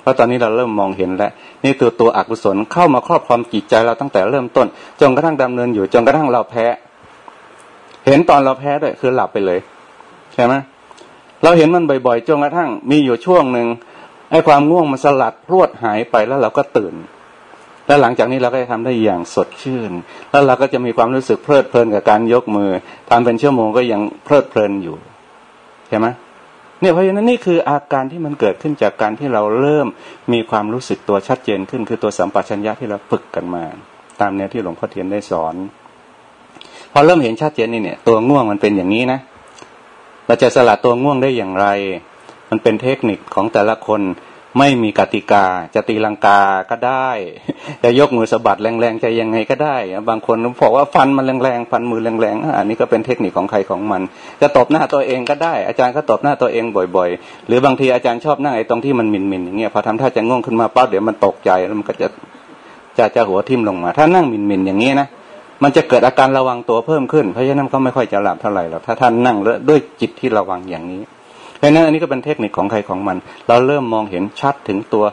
เพราะตอนนี้เราเริ่มมองเห็นแล้วนี่ตัวตัวอกุศลเข้ามาครอบความจิตใจเราตั้งแต่เริ่มต้นจนกระทั่งดำเนินอยู่จนกระทั่งเราแพ้ เห็นตอนเราแพ้ด้วยคือหลับไปเลยใช่ไหมเราเห็นมันบ่อยๆจนกระทั่งมีอยู่ช่วงหนึ่งไอ้ความง่วงมันสลัดพรวดหายไปแล้วเราก็ตื่น แล้วหลังจากนี้เราก็จะทำได้อย่างสดชื่น แล้วเราก็จะมีความรู้สึกเพลิดเพลินกับการยกมือทำเป็นชั่วโมงก็ยังเพลิดเพลินอยู่ใช่ไหมเนี่ยเพราะฉะนั้นนี่คืออาการที่มันเกิดขึ้นจากการที่เราเริ่มมีความรู้สึกตัวชัดเจนขึ้น คือตัวสัมปชัญญะที่เราฝึกกันมา ตามแนวที่หลวงพ่อเทียนได้สอน พอเริ่มเห็นชัดเจนนี่เนี่ยตัวง่วงมันเป็นอย่างนี้นะเราจะสลัดตัวง่วงได้อย่างไร มันเป็นเทคนิคของแต่ละคน ไม่มีกติกา จะตีลังกาก็ได้ จะยกมือสะบัดแรงๆจะยังไงก็ได้ บางคนบอกว่าฟันมันแรงๆฟันมือแรงๆอันนี้ก็เป็นเทคนิคของใครของมัน จะตบหน้าตัวเองก็ได้ อาจารย์ก็ตบหน้าตัวเองบ่อย ๆ หรือบางทีอาจารย์ชอบนั่งไอ้ตรงที่มันมินๆอย่างเงี้ยพอทำท่าจะง่วงขึ้นมาปั๊บเดี๋ยวมันตกใจแล้วมันก็จะจะจะหัวทิ่มลงมา ถ้านั่งมินๆอย่างนี้นะมันจะเกิดอาการระวังตัวเพิ่มขึ้น เพราะฉะนั้นก็ไม่ค่อยจะหลับเท่าไหร่หรอกถ้าท่านนั่งด้วยจิตที่ระวังอย่างนี้ ราะนั้นอันนี้ก็เป็นเทคนิคของใครของมัน เราเริ่มมองเห็นชัดถึงตัว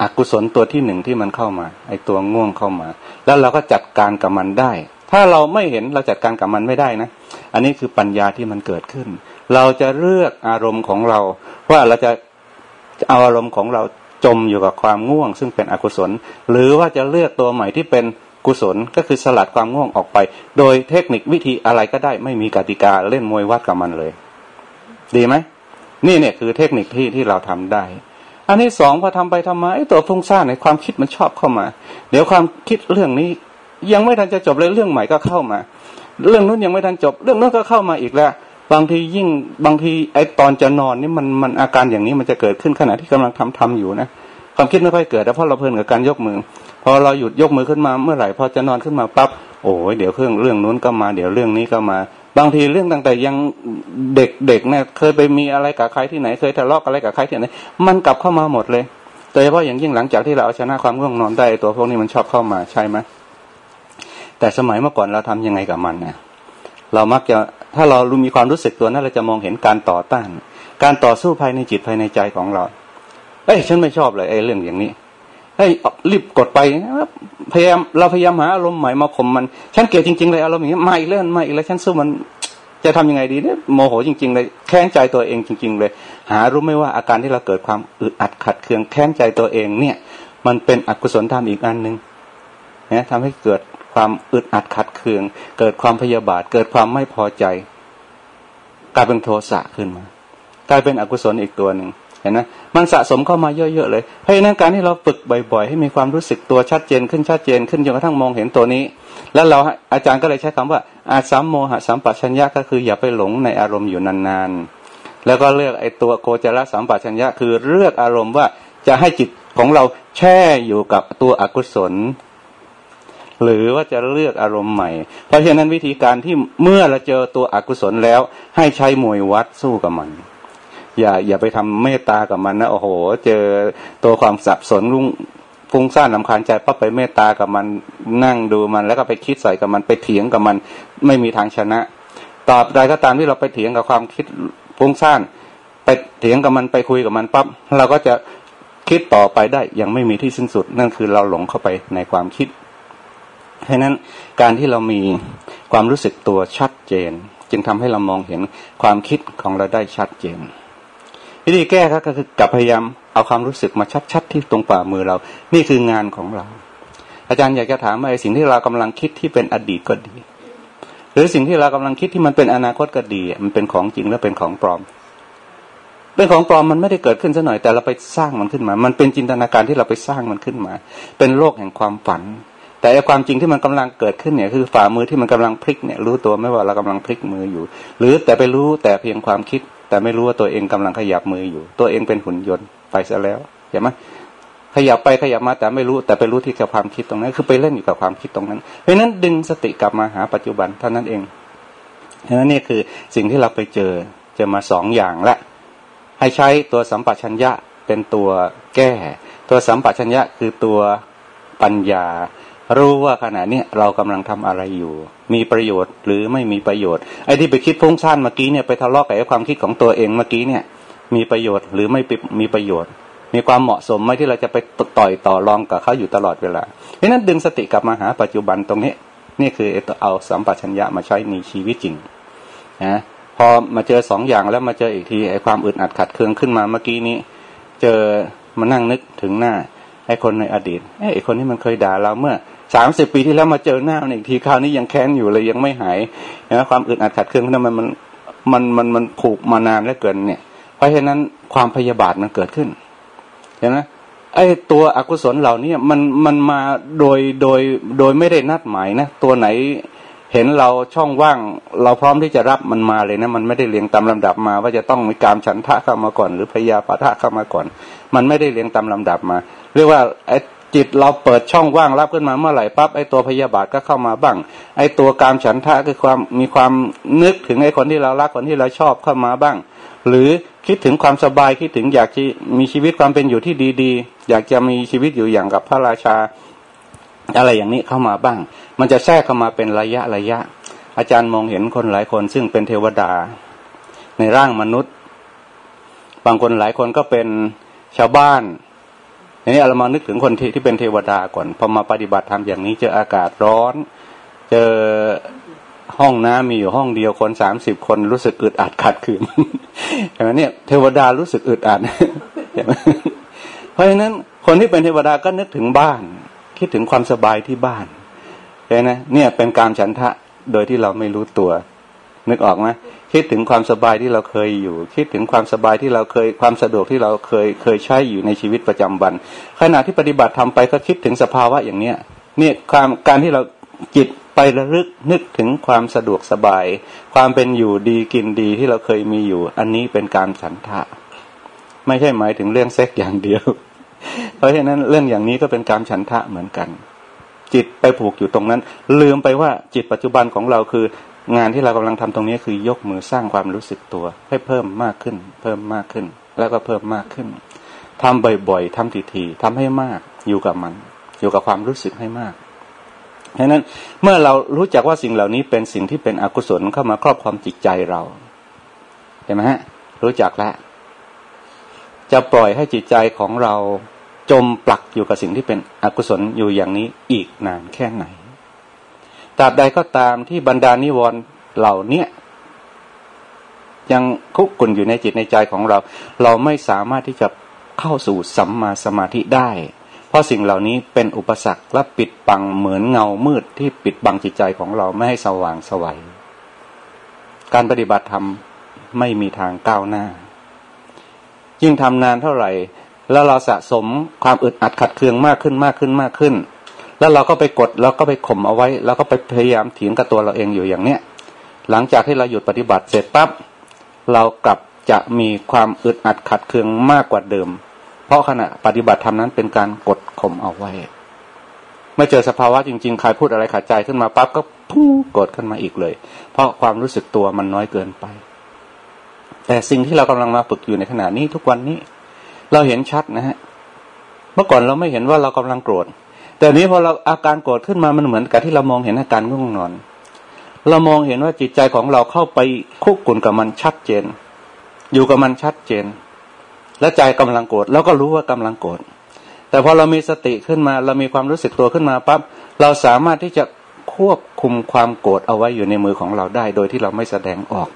อกุศลตัวที่หนึ่งที่มันเข้ามา ไอ้ตัวง่วงเข้ามา แล้วเราก็จัดการกับมันได้ ถ้าเราไม่เห็นเราจัดการกับมันไม่ได้นะ อันนี้คือปัญญาที่มันเกิดขึ้น เราจะเลือกอารมณ์ของเรา ว่าเราจะเอาอารมณ์ของเราจมอยู่กับความง่วง ซึ่งเป็นอกุศล หรือว่าจะเลือกตัวใหม่ที่เป็นกุศลก็คือสลัดความง่วงออกไป โดยเทคนิควิธีอะไรก็ได้ไม่มีกติกาเล่นมวยวัดกับมันเลย ดีไหม นี่เนี่ยคือเทคนิคที่ที่เราทำได้ อันนี้สองพอทำไปทำมาไอ้ตัวฟุ้งซ่านในความคิดมันชอบเข้ามา เดี๋ยวความคิดเรื่องนี้ ยังไม่ทันจะจบเลยเรื่องใหม่ก็เข้ามา เรื่องนู้นยังไม่ทันจบ เรื่องนู้นก็เข้ามาอีกแล้วบางทียิ่งบางทีไอ้ตอนจะนอนนี่มันมันอาการอย่างนี้มันจะเกิดขึ้นขณะที่กำลังทำทำอยู่นะความคิดไม่ค่อยเกิดแต่เพราะเราเพลินกับการยกมือ พอเราหยุดยกมือขึ้นมาเมื่อไหร่พอจะนอนขึ้นมาปั๊บโอ้ยเดี๋ยวเรื่องเรื่องนู้นก็มาเดี๋ยวเรื่องนี้ก็มา บางทีเรื่องตั้งแต่ยังเด็กเด็กเนี่ยเคยไปมีอะไรกับใครที่ไหนเคยทะเลาะอะไรกับใครที่ไหน มันกลับเข้ามาหมดเลยโดยเฉพาะอย่างยิ่งหลังจากที่เราเอาชนะความง่วงนอนได้ตัวพวกนี้มันชอบเข้ามาใช่ไหมแต่สมัยเมื่อก่อนเราทำยังไงกับมันเนี่ยเรามักจะถ้าเรารู้มีความรู้สึกตัวนั้นเราจะมองเห็นการต่อต้าน การต่อสู้ภายในจิตภายในใจของเรา เอ้ยฉันไม่ชอบเลยไอ้เรื่องอย่างนี้ เฮ้ยรีบกดไปพยายามเราพยายามหาอารมณ์ใหม่มาข่มมันฉันเกลียดจริงๆเลยอารมณ์อย่างนี้มาอีกเรื่องมาอีกแล้วฉันสู้มันจะทำยังไงดีเนี่ยโมโหจริง ๆ เลยแค้นใจตัวเองจริง ๆ เลย หารู้ไหมว่าอาการที่เราเกิดความอึดอัดขัดเคืองแค้นใจตัวเองเนี่ย มันเป็นอกุศลธรรมอีกอันหนึ่งนะทำให้เกิดความอึดอัดขัดเคือง เกิดความพยาบาท เกิดความไม่พอใจ กลายเป็นโทสะขึ้นมา กลายเป็นอกุศลอีกตัวหนึ่ง เห็นไหมมันสะสมเข้ามาเยอะๆเลย เพราะฉะนั้นการที่เราฝึกบ่อยๆ ให้มีความรู้สึกตัวชัดเจนขึ้นชัดเจนขึ้นจนกระทั่งมองเห็นตัวนี้ แล้วเราอาจารย์ก็เลยใช้คำว่าอาสัมโมหะสัมปชัญญะก็คืออย่าไปหลงในอารมณ์อยู่นานๆ แล้วก็เลือกไอ้ตัวโคจรสัมปชัญญะคือเลือกอารมณ์ว่าจะให้จิตของเราแช่อยู่กับตัวอกุศล หรือว่าจะเลือกอารมณ์ใหม่ เพราะฉะนั้นวิธีการที่เมื่อเราเจอตัวอกุศลแล้ว ให้ใช้มวยวัดสู้กับมัน อย่าอย่าไปทำเมตตากับมันนะโอ้โห เจอตัวความสับสนรุ่งฟุ้งซ่านลำคาญใจปั๊บไปเมตตากับมันนั่งดูมันแล้วก็ไปคิดใส่กับมันไปเถียงกับมันไม่มีทางชนะตอบใดก็ตามที่เราไปเถียงกับความคิดฟุ้งซ่านไปเถียงกับมันไปคุยกับมันปั๊บเราก็จะคิดต่อไปได้ยังไม่มีที่สิ้นสุด นั่นคือเราหลงเข้าไปในความคิดเพราะนั้นการที่เรามีความรู้สึกตัวชัดเจน จึงทำให้เรามองเห็นความคิดของเราได้ชัดเจน วิธีแก้ก็คือกับพยายามเอาความรู้สึกมาชัด ๆ ที่ตรงฝ่ามือเรา นี่คืองานของเรา อาจารย์อยากจะถามว่าสิ่งที่เรากำลังคิดที่เป็นอดีตก็ดี หรือสิ่งที่เรากำลังคิดที่มันเป็นอนาคตก็ดี มันเป็นของจริงและเป็นของปลอม เป็นของปลอมมันไม่ได้เกิดขึ้นซะหน่อยแต่เราไปสร้างมันขึ้นมา มันเป็นจินตนาการที่เราไปสร้างมันขึ้นมา เป็นโลกแห่งความฝัน แต่ความจริงที่มันกำลังเกิดขึ้นเนี่ย คือฝ่ามือที่มันกำลังพลิกเนี่ยรู้ตัวไม่ว่าเรากำลังพลิกมืออยู่ หรือแต่ไปรู้แต่เพียงความคิด แต่ไม่รู้ว่าตัวเองกำลังขยับมืออยู่ ตัวเองเป็นหุ่นยนต์ไปซะแล้วเห็นไหมขยับไปขยับมาแต่ไม่รู้ แต่ไปรู้ที่กับความคิดตรงนั้น คือไปเล่นอยู่กับความคิดตรงนั้น เพราะนั้นดึงสติกลับมาหาปัจจุบันเท่านั้นเองเพราะนั้นนี่คือสิ่งที่เราไปเจอเจอมาสองอย่างละให้ใช้ตัวสัมปชัญญะเป็นตัวแก้ ตัวสัมปชัญญะคือตัวปัญญา รู้ว่าขณะนี้เรากำลังทำอะไรอยู่ มีประโยชน์หรือไม่มีประโยชน์ไอ้ที่ไปคิดพุ่งซ่านเมื่อกี้เนี่ยไปทะเลาะกับความคิดของตัวเองเมื่อกี้เนี่ย มีประโยชน์หรือไม่มีประโยชน์ มีความเหมาะสมไหมที่เราจะไปต่อยต่อรองกับเขาอยู่ตลอดเวลาเพราะนั้นดึงสติกลับมาหาปัจจุบันตรงนี้นี่คือเอาสัมปชัญญะมาใช้ในชีวิตจริงนะพอมาเจอสองอย่างแล้วมาเจออีกทีไอ้ความอึดอัดขัดเคืองขึ้นมาเมื่อกี้นี้ เจอมานั่งนึกถึงหน้าไอ้คนในอดีตไอ้คนนี้มันเคยด่าเราเมื่อ สามสิบปีที่แล้วมาเจอหน้าอีกทีคราวนี้ยังแค้นอยู่เลยยังไม่หายนะความอึดอัดขัดเคืองนั้นมันมันมันมันมันผูกมานานแล้วเกินเนี่ย เพราะฉะนั้นความพยาบาทมันเกิดขึ้นเห็นไหมไอ้ตัวอกุศลเหล่านี้มันมันมาโดยโดยโดยไม่ได้นัดหมายนะตัวไหนเห็นเราช่องว่าง เราพร้อมที่จะรับมันมาเลยนะ มันไม่ได้เรียงตามลำดับมา ว่าจะต้องมีการฉันทะเข้ามาก่อน หรือพยาปะทะเข้ามาก่อน มันไม่ได้เรียงตามลำดับมา เรียกว่าไอ้ จิตเราเปิดช่องว่างรับขึ้นมาเมื่อไหร่ปั๊บไอ้ตัวพยาบาทก็เข้ามาบ้าง ไอ้ตัวการฉันทะคือความมีความนึกถึงไอ้คนที่เรารักคนที่เราชอบเข้ามาบ้าง หรือคิดถึงความสบายคิดถึงอยากจะมีชีวิตความเป็นอยู่ที่ดีๆ อยากจะมีชีวิตอยู่อย่างกับพระราชา อะไรอย่างนี้เข้ามาบ้าง มันจะแทรกเข้ามาเป็นระยะระยะ อาจารย์มองเห็นคนหลายคนซึ่งเป็นเทวดา ในร่างมนุษย์ บางคนหลายคนก็เป็นชาวบ้าน อันนี้เรามานึกถึงคนที่ที่เป็นเทวดาก่อนพอมาปฏิบัติธรรมอย่างนี้เจออากาศร้อน เจอห้องน้ำมีอยู่ห้องเดียวคนสามสิบคนรู้สึกอึดอัดขัดขืนเห็นไหมเนี่ยเทวดารู้สึกอึดอัดเห็นไหมเพราะฉะนั้นคนที่เป็นเทวดาก็นึกถึงบ้าน คิดถึงความสบายที่บ้านเห็นไหมเนี่ยเป็นการฉันทะโดยที่เราไม่รู้ตัว นึกออกไหมคิดถึงความสบายที่เราเคยอยู่ คิดถึงความสบายที่เราเคยความสะดวกที่เราเคยเคยใช้อยู่ในชีวิตประจำวัน ขณะที่ปฏิบัติทำไปก็คิดถึงสภาวะอย่างเนี้ยเนี่ยความการที่เราจิตไประลึกนึกถึงความสะดวกสบาย ความเป็นอยู่ดีกินดีที่เราเคยมีอยู่ อันนี้เป็นการฉันทะ ไม่ใช่หมายถึงเรื่องเซ็กอย่างเดียว เพราะฉะนั้นเรื่องอย่างนี้ก็เป็นการฉันทะเหมือนกัน จิตไปผูกอยู่ตรงนั้น ลืมไปว่าจิตปัจจุบันของเราคือ งานที่เรากำลังทำตรงนี้คือยกมือสร้างความรู้สึกตัว ให้เพิ่มมากขึ้น เพิ่มมากขึ้น แล้วก็เพิ่มมากขึ้นทำบ่อยๆทำทีๆทำให้มากอยู่กับมัน อยู่กับความรู้สึกให้มากฉะนั้นเมื่อเรารู้จักว่าสิ่งเหล่านี้เป็นสิ่งที่เป็นอกุศลเข้ามาครอบความจิตใจเราเห็นไหมฮะ รู้จักแล้วจะปล่อยให้จิตใจของเราจมปลักอยู่กับสิ่งที่เป็นอกุศลอยู่อย่างนี้อีกนานแค่ไหน ตราบใดก็ตามที่บรรดานิวรณ์เหล่าเนี้ยยังคุกกุ่นอยู่ในจิตในใจของเรา เราไม่สามารถที่จะเข้าสู่สัมมาสมาธิได้ เพราะสิ่งเหล่านี้เป็นอุปสรรคและปิดบังเหมือนเงามืดที่ปิดบังจิตใจของเราไม่ให้สว่างสวัย การปฏิบัติธรรมไม่มีทางก้าวหน้า ยิ่งทำนานเท่าไหร่ แล้วเราสะสมความอึดอัดขัดเคืองมากขึ้นมากขึ้นมากขึ้น แล้วเราก็ไปกดแล้วก็ไปข่มเอาไว้ แล้วก็ไปพยายามถีงกับตัวเราเองอยู่อย่างเนี้ยหลังจากที่เราหยุดปฏิบัติเสร็จปั๊บเรากลับจะมีความอึดอัดขัดเคืองมากกว่าเดิม เพราะขณะปฏิบัติธรรมนั้นเป็นการกดข่มเอาไว้เมื่อเจอสภาวะจริงๆใครพูดอะไรขัดใจขึ้นมาปั๊บก็พุ่งกดขึ้นมาอีกเลย เพราะความรู้สึกตัวมันน้อยเกินไป แต่สิ่งที่เรากำลังมาฝึกอยู่ในขณะนี้ทุกวันนี้ เราเห็นชัดนะฮะเมื่อก่อนเราไม่เห็นว่าเรากำลังโกรธ แต่นี้พอเราอาการโกรธขึ้นมามันเหมือนกับที่เรามองเห็นอาการง่วงนอน เรามองเห็นว่าจิตใจของเราเข้าไปคุกกุ่นกับมันชัดเจน อยู่กับมันชัดเจน แล้วใจกำลังโกรธแล้วก็รู้ว่ากำลังโกรธแต่พอเรามีสติขึ้นมา เรามีความรู้สึกตัวขึ้นมาปั๊บเราสามารถที่จะควบคุมความโกรธเอาไว้อยู่ในมือของเราได้ โดยที่เราไม่แสดงออก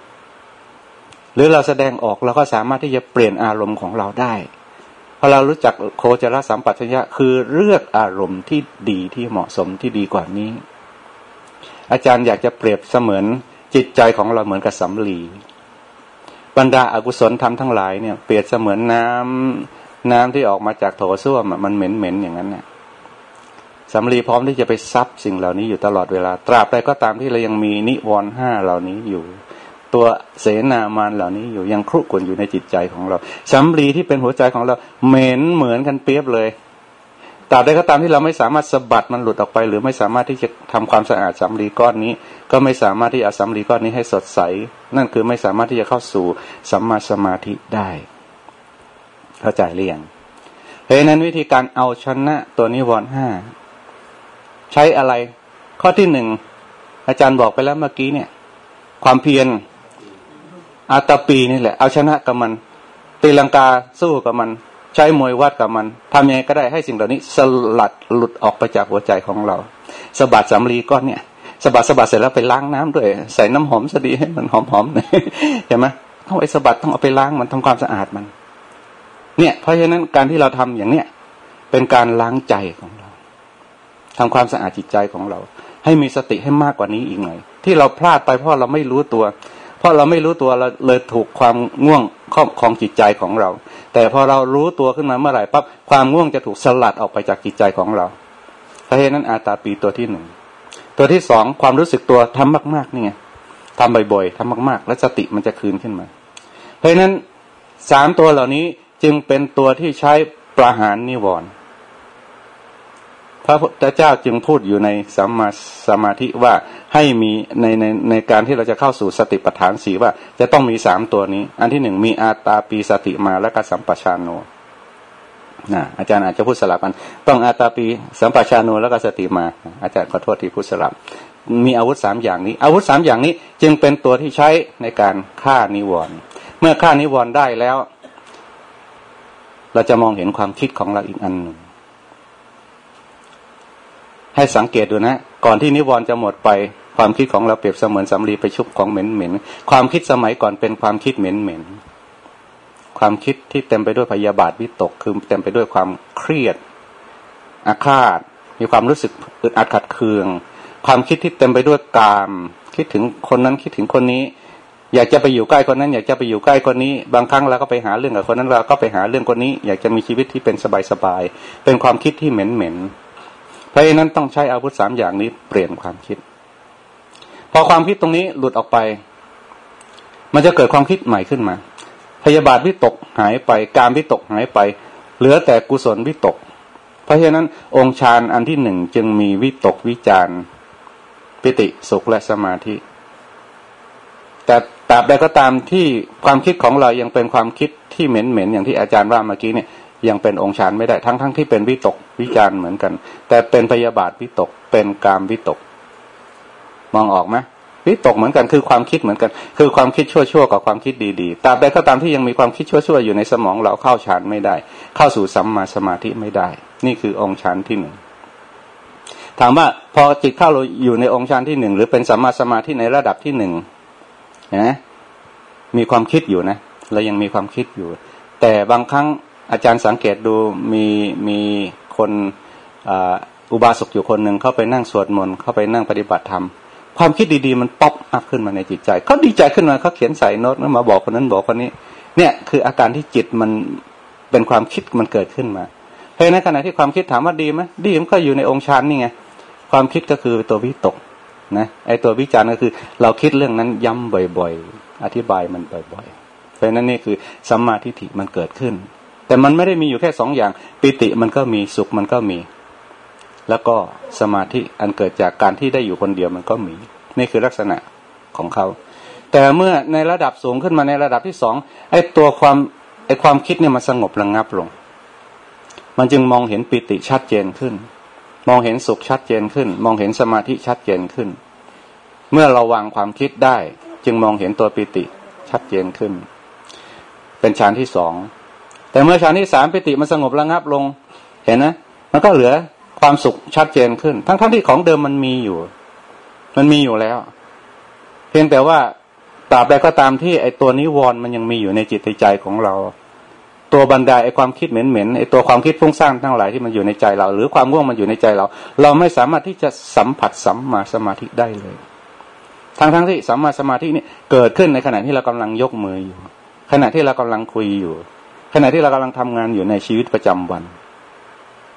หรือเราแสดงออกเราก็สามารถที่จะเปลี่ยนอารมณ์ของเราได้ อเรารู้จักโคจรสัมปัชัญญะคือเลือกอารมณ์ที่ดีที่เหมาะสมที่ดีกว่านี้ อาจารย์อยากจะเปรียบเสมือนจิตใจของเราเหมือนกับสำลีบรรดาอากุศลทำทั้งหลายเนี่ยเปรียบเสมือนน้ำน้ำที่ออกมาจากโถส้วมมันเหม็นเหม็นอย่างนั้นเนี่ยสำลีพร้อมที่จะไปซับสิ่งเหล่านี้อยู่ตลอดเวลา ตราบใดก็ตามที่เรายังมีนิวรณ์ห้าเหล่านี้อยู่ ตัวเสนามานเหล่านี้อยู่ยังครุกรุ่นอยู่ในจิตใจของเราสำลีที่เป็นหัวใจของเราเหม็นเหมือนกันเปียบเลยตราบใดก็ตามที่เราไม่สามารถสะบัดมันหลุดออกไป หรือไม่สามารถที่จะทำความสะอาดสำลีก้อนนี้ ก็ไม่สามารถที่จะสำลีก้อนนี้ให้สดใส นั่นคือไม่สามารถที่จะเข้าสู่สัมมาสมาธิได้ เข้าใจหรือยังเพราะนั้นวิธีการเอาชนะตัวนิวรณ์ห้าใช้อะไร ข้อที่หนึ่งอาจารย์บอกไปแล้วเมื่อกี้เนี่ย ความเพียร อาตาปีนี่แหละ เอาชนะกับมัน ตีลังกาสู้กับมัน ใช้มวยวัดกับมันทำยังไงก็ได้ให้สิ่งเหล่านี้ สลัดหลุดออกไปจากหัวใจของเราสบัดสำลีก้อนเนี่ยสบัดสบัดเสร็จแล้วไปล้างน้ำด้วย ใส่น้ำหอมสดีให้มันหอมๆหน่อยเห็นไหมต้องไอ้สบัดต้องเอาไปล้างมันทำความสะอาดมัน เนี่ย เพราะฉะนั้นการที่เราทำอย่างเนี้ยเป็นการล้างใจของเราทำความสะอาดจิตใจของเรา ให้มีสติให้มากกว่านี้อีกหน่อย ที่เราพลาดไปเพราะเราไม่รู้ตัว ราะเราไม่รู้ตัวเราเลยถูกความง่วงครอบครองจิตใจของเรา แต่พอเรารู้ตัวขึ้นมาเมื่อไหร่ปั๊บความง่วงจะถูกสลัดออกไปจากจิตใจของเราเพราะฉะนั้นอาตาปีตัวที่หนึ่งตัวที่สองความรู้สึกตัวทำมากๆนี่ไงทำบ่อยๆทำมากๆ แล้วสติมันจะคืนขึ้นมา เพราะฉะนั้นสามตัวเหล่านี้จึงเป็นตัวที่ใช้ประหารนิวรณ์ พระพุทธเจ้าจึงพูดอยู่ในสัมมาสมาธิว่าให้มีในในในการที่เราจะเข้าสู่สติปัฏฐานสีว่า จะต้องมีสามตัวนี้ อันที่หนึ่งมีอาตาปีสติมาและก็สัมปชานโนนะอาจารย์อาจจะพูดสลับกัน ต้องอาตาปีสัมปชานโนแล้วก็สติมา อาจารย์ขอโทษที่พูดสลับ มีอาวุธสามอย่างนี้ อาวุธสามอย่างนี้จึงเป็นตัวที่ใช้ในการฆ่านิวรณ์เมื่อฆ่านิวรณ์ได้แล้ว เราจะมองเห็นความคิดของเราอีกอันหนึ่ง ให้สังเกตดูนะ ก่อนที่นิวรณ์จะหมดไป ความคิดของเราเปรียบเสมือนสำลีไปชุบของเหม็นเหม็นความคิดสมัยก่อนเป็นความคิดเหม็นเหม็นความคิดที่เต็มไปด้วยพยาบาทวิตกคือเต็มไปด้วยความเครียด อาฆาต มีความรู้สึกอึดอัดขัดเคือง ความคิดที่เต็มไปด้วยกาม คิดถึงคนนั้นคิดถึงคนนี้ อยากจะไปอยู่ใกล้คนนั้น อยากจะไปอยู่ใกล้คนนี้ บางครั้งเราก็ไปหาเรื่องกับคนนั้นเราก็ไปหาเรื่องคนนี้ อยากจะมีชีวิตที่เป็นสบายๆเป็นความคิดที่เหม็นๆเพ ราะฉะนั้นต้องใช้อาวุธสามอย่างนี้เปลี่ยนความคิด พอความคิดตรงนี้หลุดออกไป มันจะเกิดความคิดใหม่ขึ้นมา พยาบาทวิตกหายไป การวิตกหายไป เหลือแต่กุศลวิตก เพราะฉะนั้นองค์ฌานอันที่หนึ่งจึงมีวิตกวิจารปิติสุขและสมาธิ แต่ตราบใดก็ตามที่ความคิดของเรายังเป็นความคิดที่เหม็นเหม็นอย่างที่อาจารย์ว่าเมื่อกี้เนี่ย ยังเป็นองค์ฌานไม่ได้ทั้งทั้งที่เป็นวิตกวิจารเหมือนกัน แต่เป็นพยาบาทวิตกเป็นกามวิตก มองออกไหมวิตกเหมือนกันคือความคิดเหมือนกัน คือความคิดชั่วๆกับความคิดดีๆตราบใดก็ตามที่ยังมีความคิดชั่วๆอยู่ในสมองเราเข้าฌานไม่ได้ เข้าสู่สัมมาสมาธิไม่ได้ นี่คือองค์ฌานที่หนึ่งถามว่าพอจิตเข้าเราอยู่ในองค์ฌานที่หนึ่งหรือเป็นสัมมาสมาธิในระดับที่หนึ่งนะมีความคิดอยู่นะเรายังมีความคิดอยู่ แต่บางครั้ง อาจารย์สังเกตดูมีมีคนอุบาสกอยู่คนหนึ่งเข้าไปนั่งสวดมนต์เข้าไปนั่งปฏิบัติธรรมความคิดดีๆมัน pop up ขึ้นมาในจิตใจเขาดีใจขึ้นมาเขาเขียนใส่โน้ตแล้วมาบอกคนนั้นบอกคนนี้ เนี่ยคืออาการที่จิตมันเป็นความคิดมันเกิดขึ้นมาเพราะในขณะที่ความคิดถามว่าดีไหมดีมันก็อยู่ในองค์ฌานนี่ไงความคิดก็คือตัววิตกนะไอตัววิจารณ์ก็คือ เราคิดเรื่องนั้นย้ำบ่อย ๆ อธิบายมันบ่อยๆเพราะนั้นนี่คือสัมมาทิฏฐิมันเกิดขึ้น แต่มันไม่ได้มีอยู่แค่สองอย่าง ปิติมันก็มีสุขมันก็มี แล้วก็สมาธิอันเกิดจากการที่ได้อยู่คนเดียวมันก็มี นี่คือลักษณะของเขา แต่เมื่อในระดับสูงขึ้นมาในระดับที่สองไอ้ตัวความไอ้ความคิดเนี่ยมันสงบระงงับลง มันจึงมองเห็นปิติชัดเจนขึ้น มองเห็นสุขชัดเจนขึ้น มองเห็นสมาธิชัดเจนขึ้น เมื่อเราวางความคิดได้ จึงมองเห็นตัวปิติชัดเจนขึ้น เป็นฌานที่สอง แต่เมื่อฌานที่สามปิติมันสงบระงับลง เห็นนะมันก็เหลือความสุขชัดเจนขึ้น ทั้งๆทที่ของเดิมมันมีอยู่ มันมีอยู่แล้ว เพียงแต่ว่าตราบใดก็ตามที่ไอตัวนิวรณ์มันยังมีอยู่ในจิตใจของเรา ตัวบันไดไอความคิดเหม็นๆไอตัวความคิดฟุ้งซ่านทั้งหลายที่มันอยู่ในใจเรา หรือความง่วงมันอยู่ในใจเรา เราไม่สามารถที่จะสัมผัสสัมมาสมาธิได้เลย ทั้งๆทที่สัมมาสมาธินี่เกิดขึ้นในขณะที่เรากำลังยกมืออยู่ ขณะที่เรากำลังคุยอยู่ ขณะที่เรากำลังทำงานอยู่ในชีวิตประจำวัน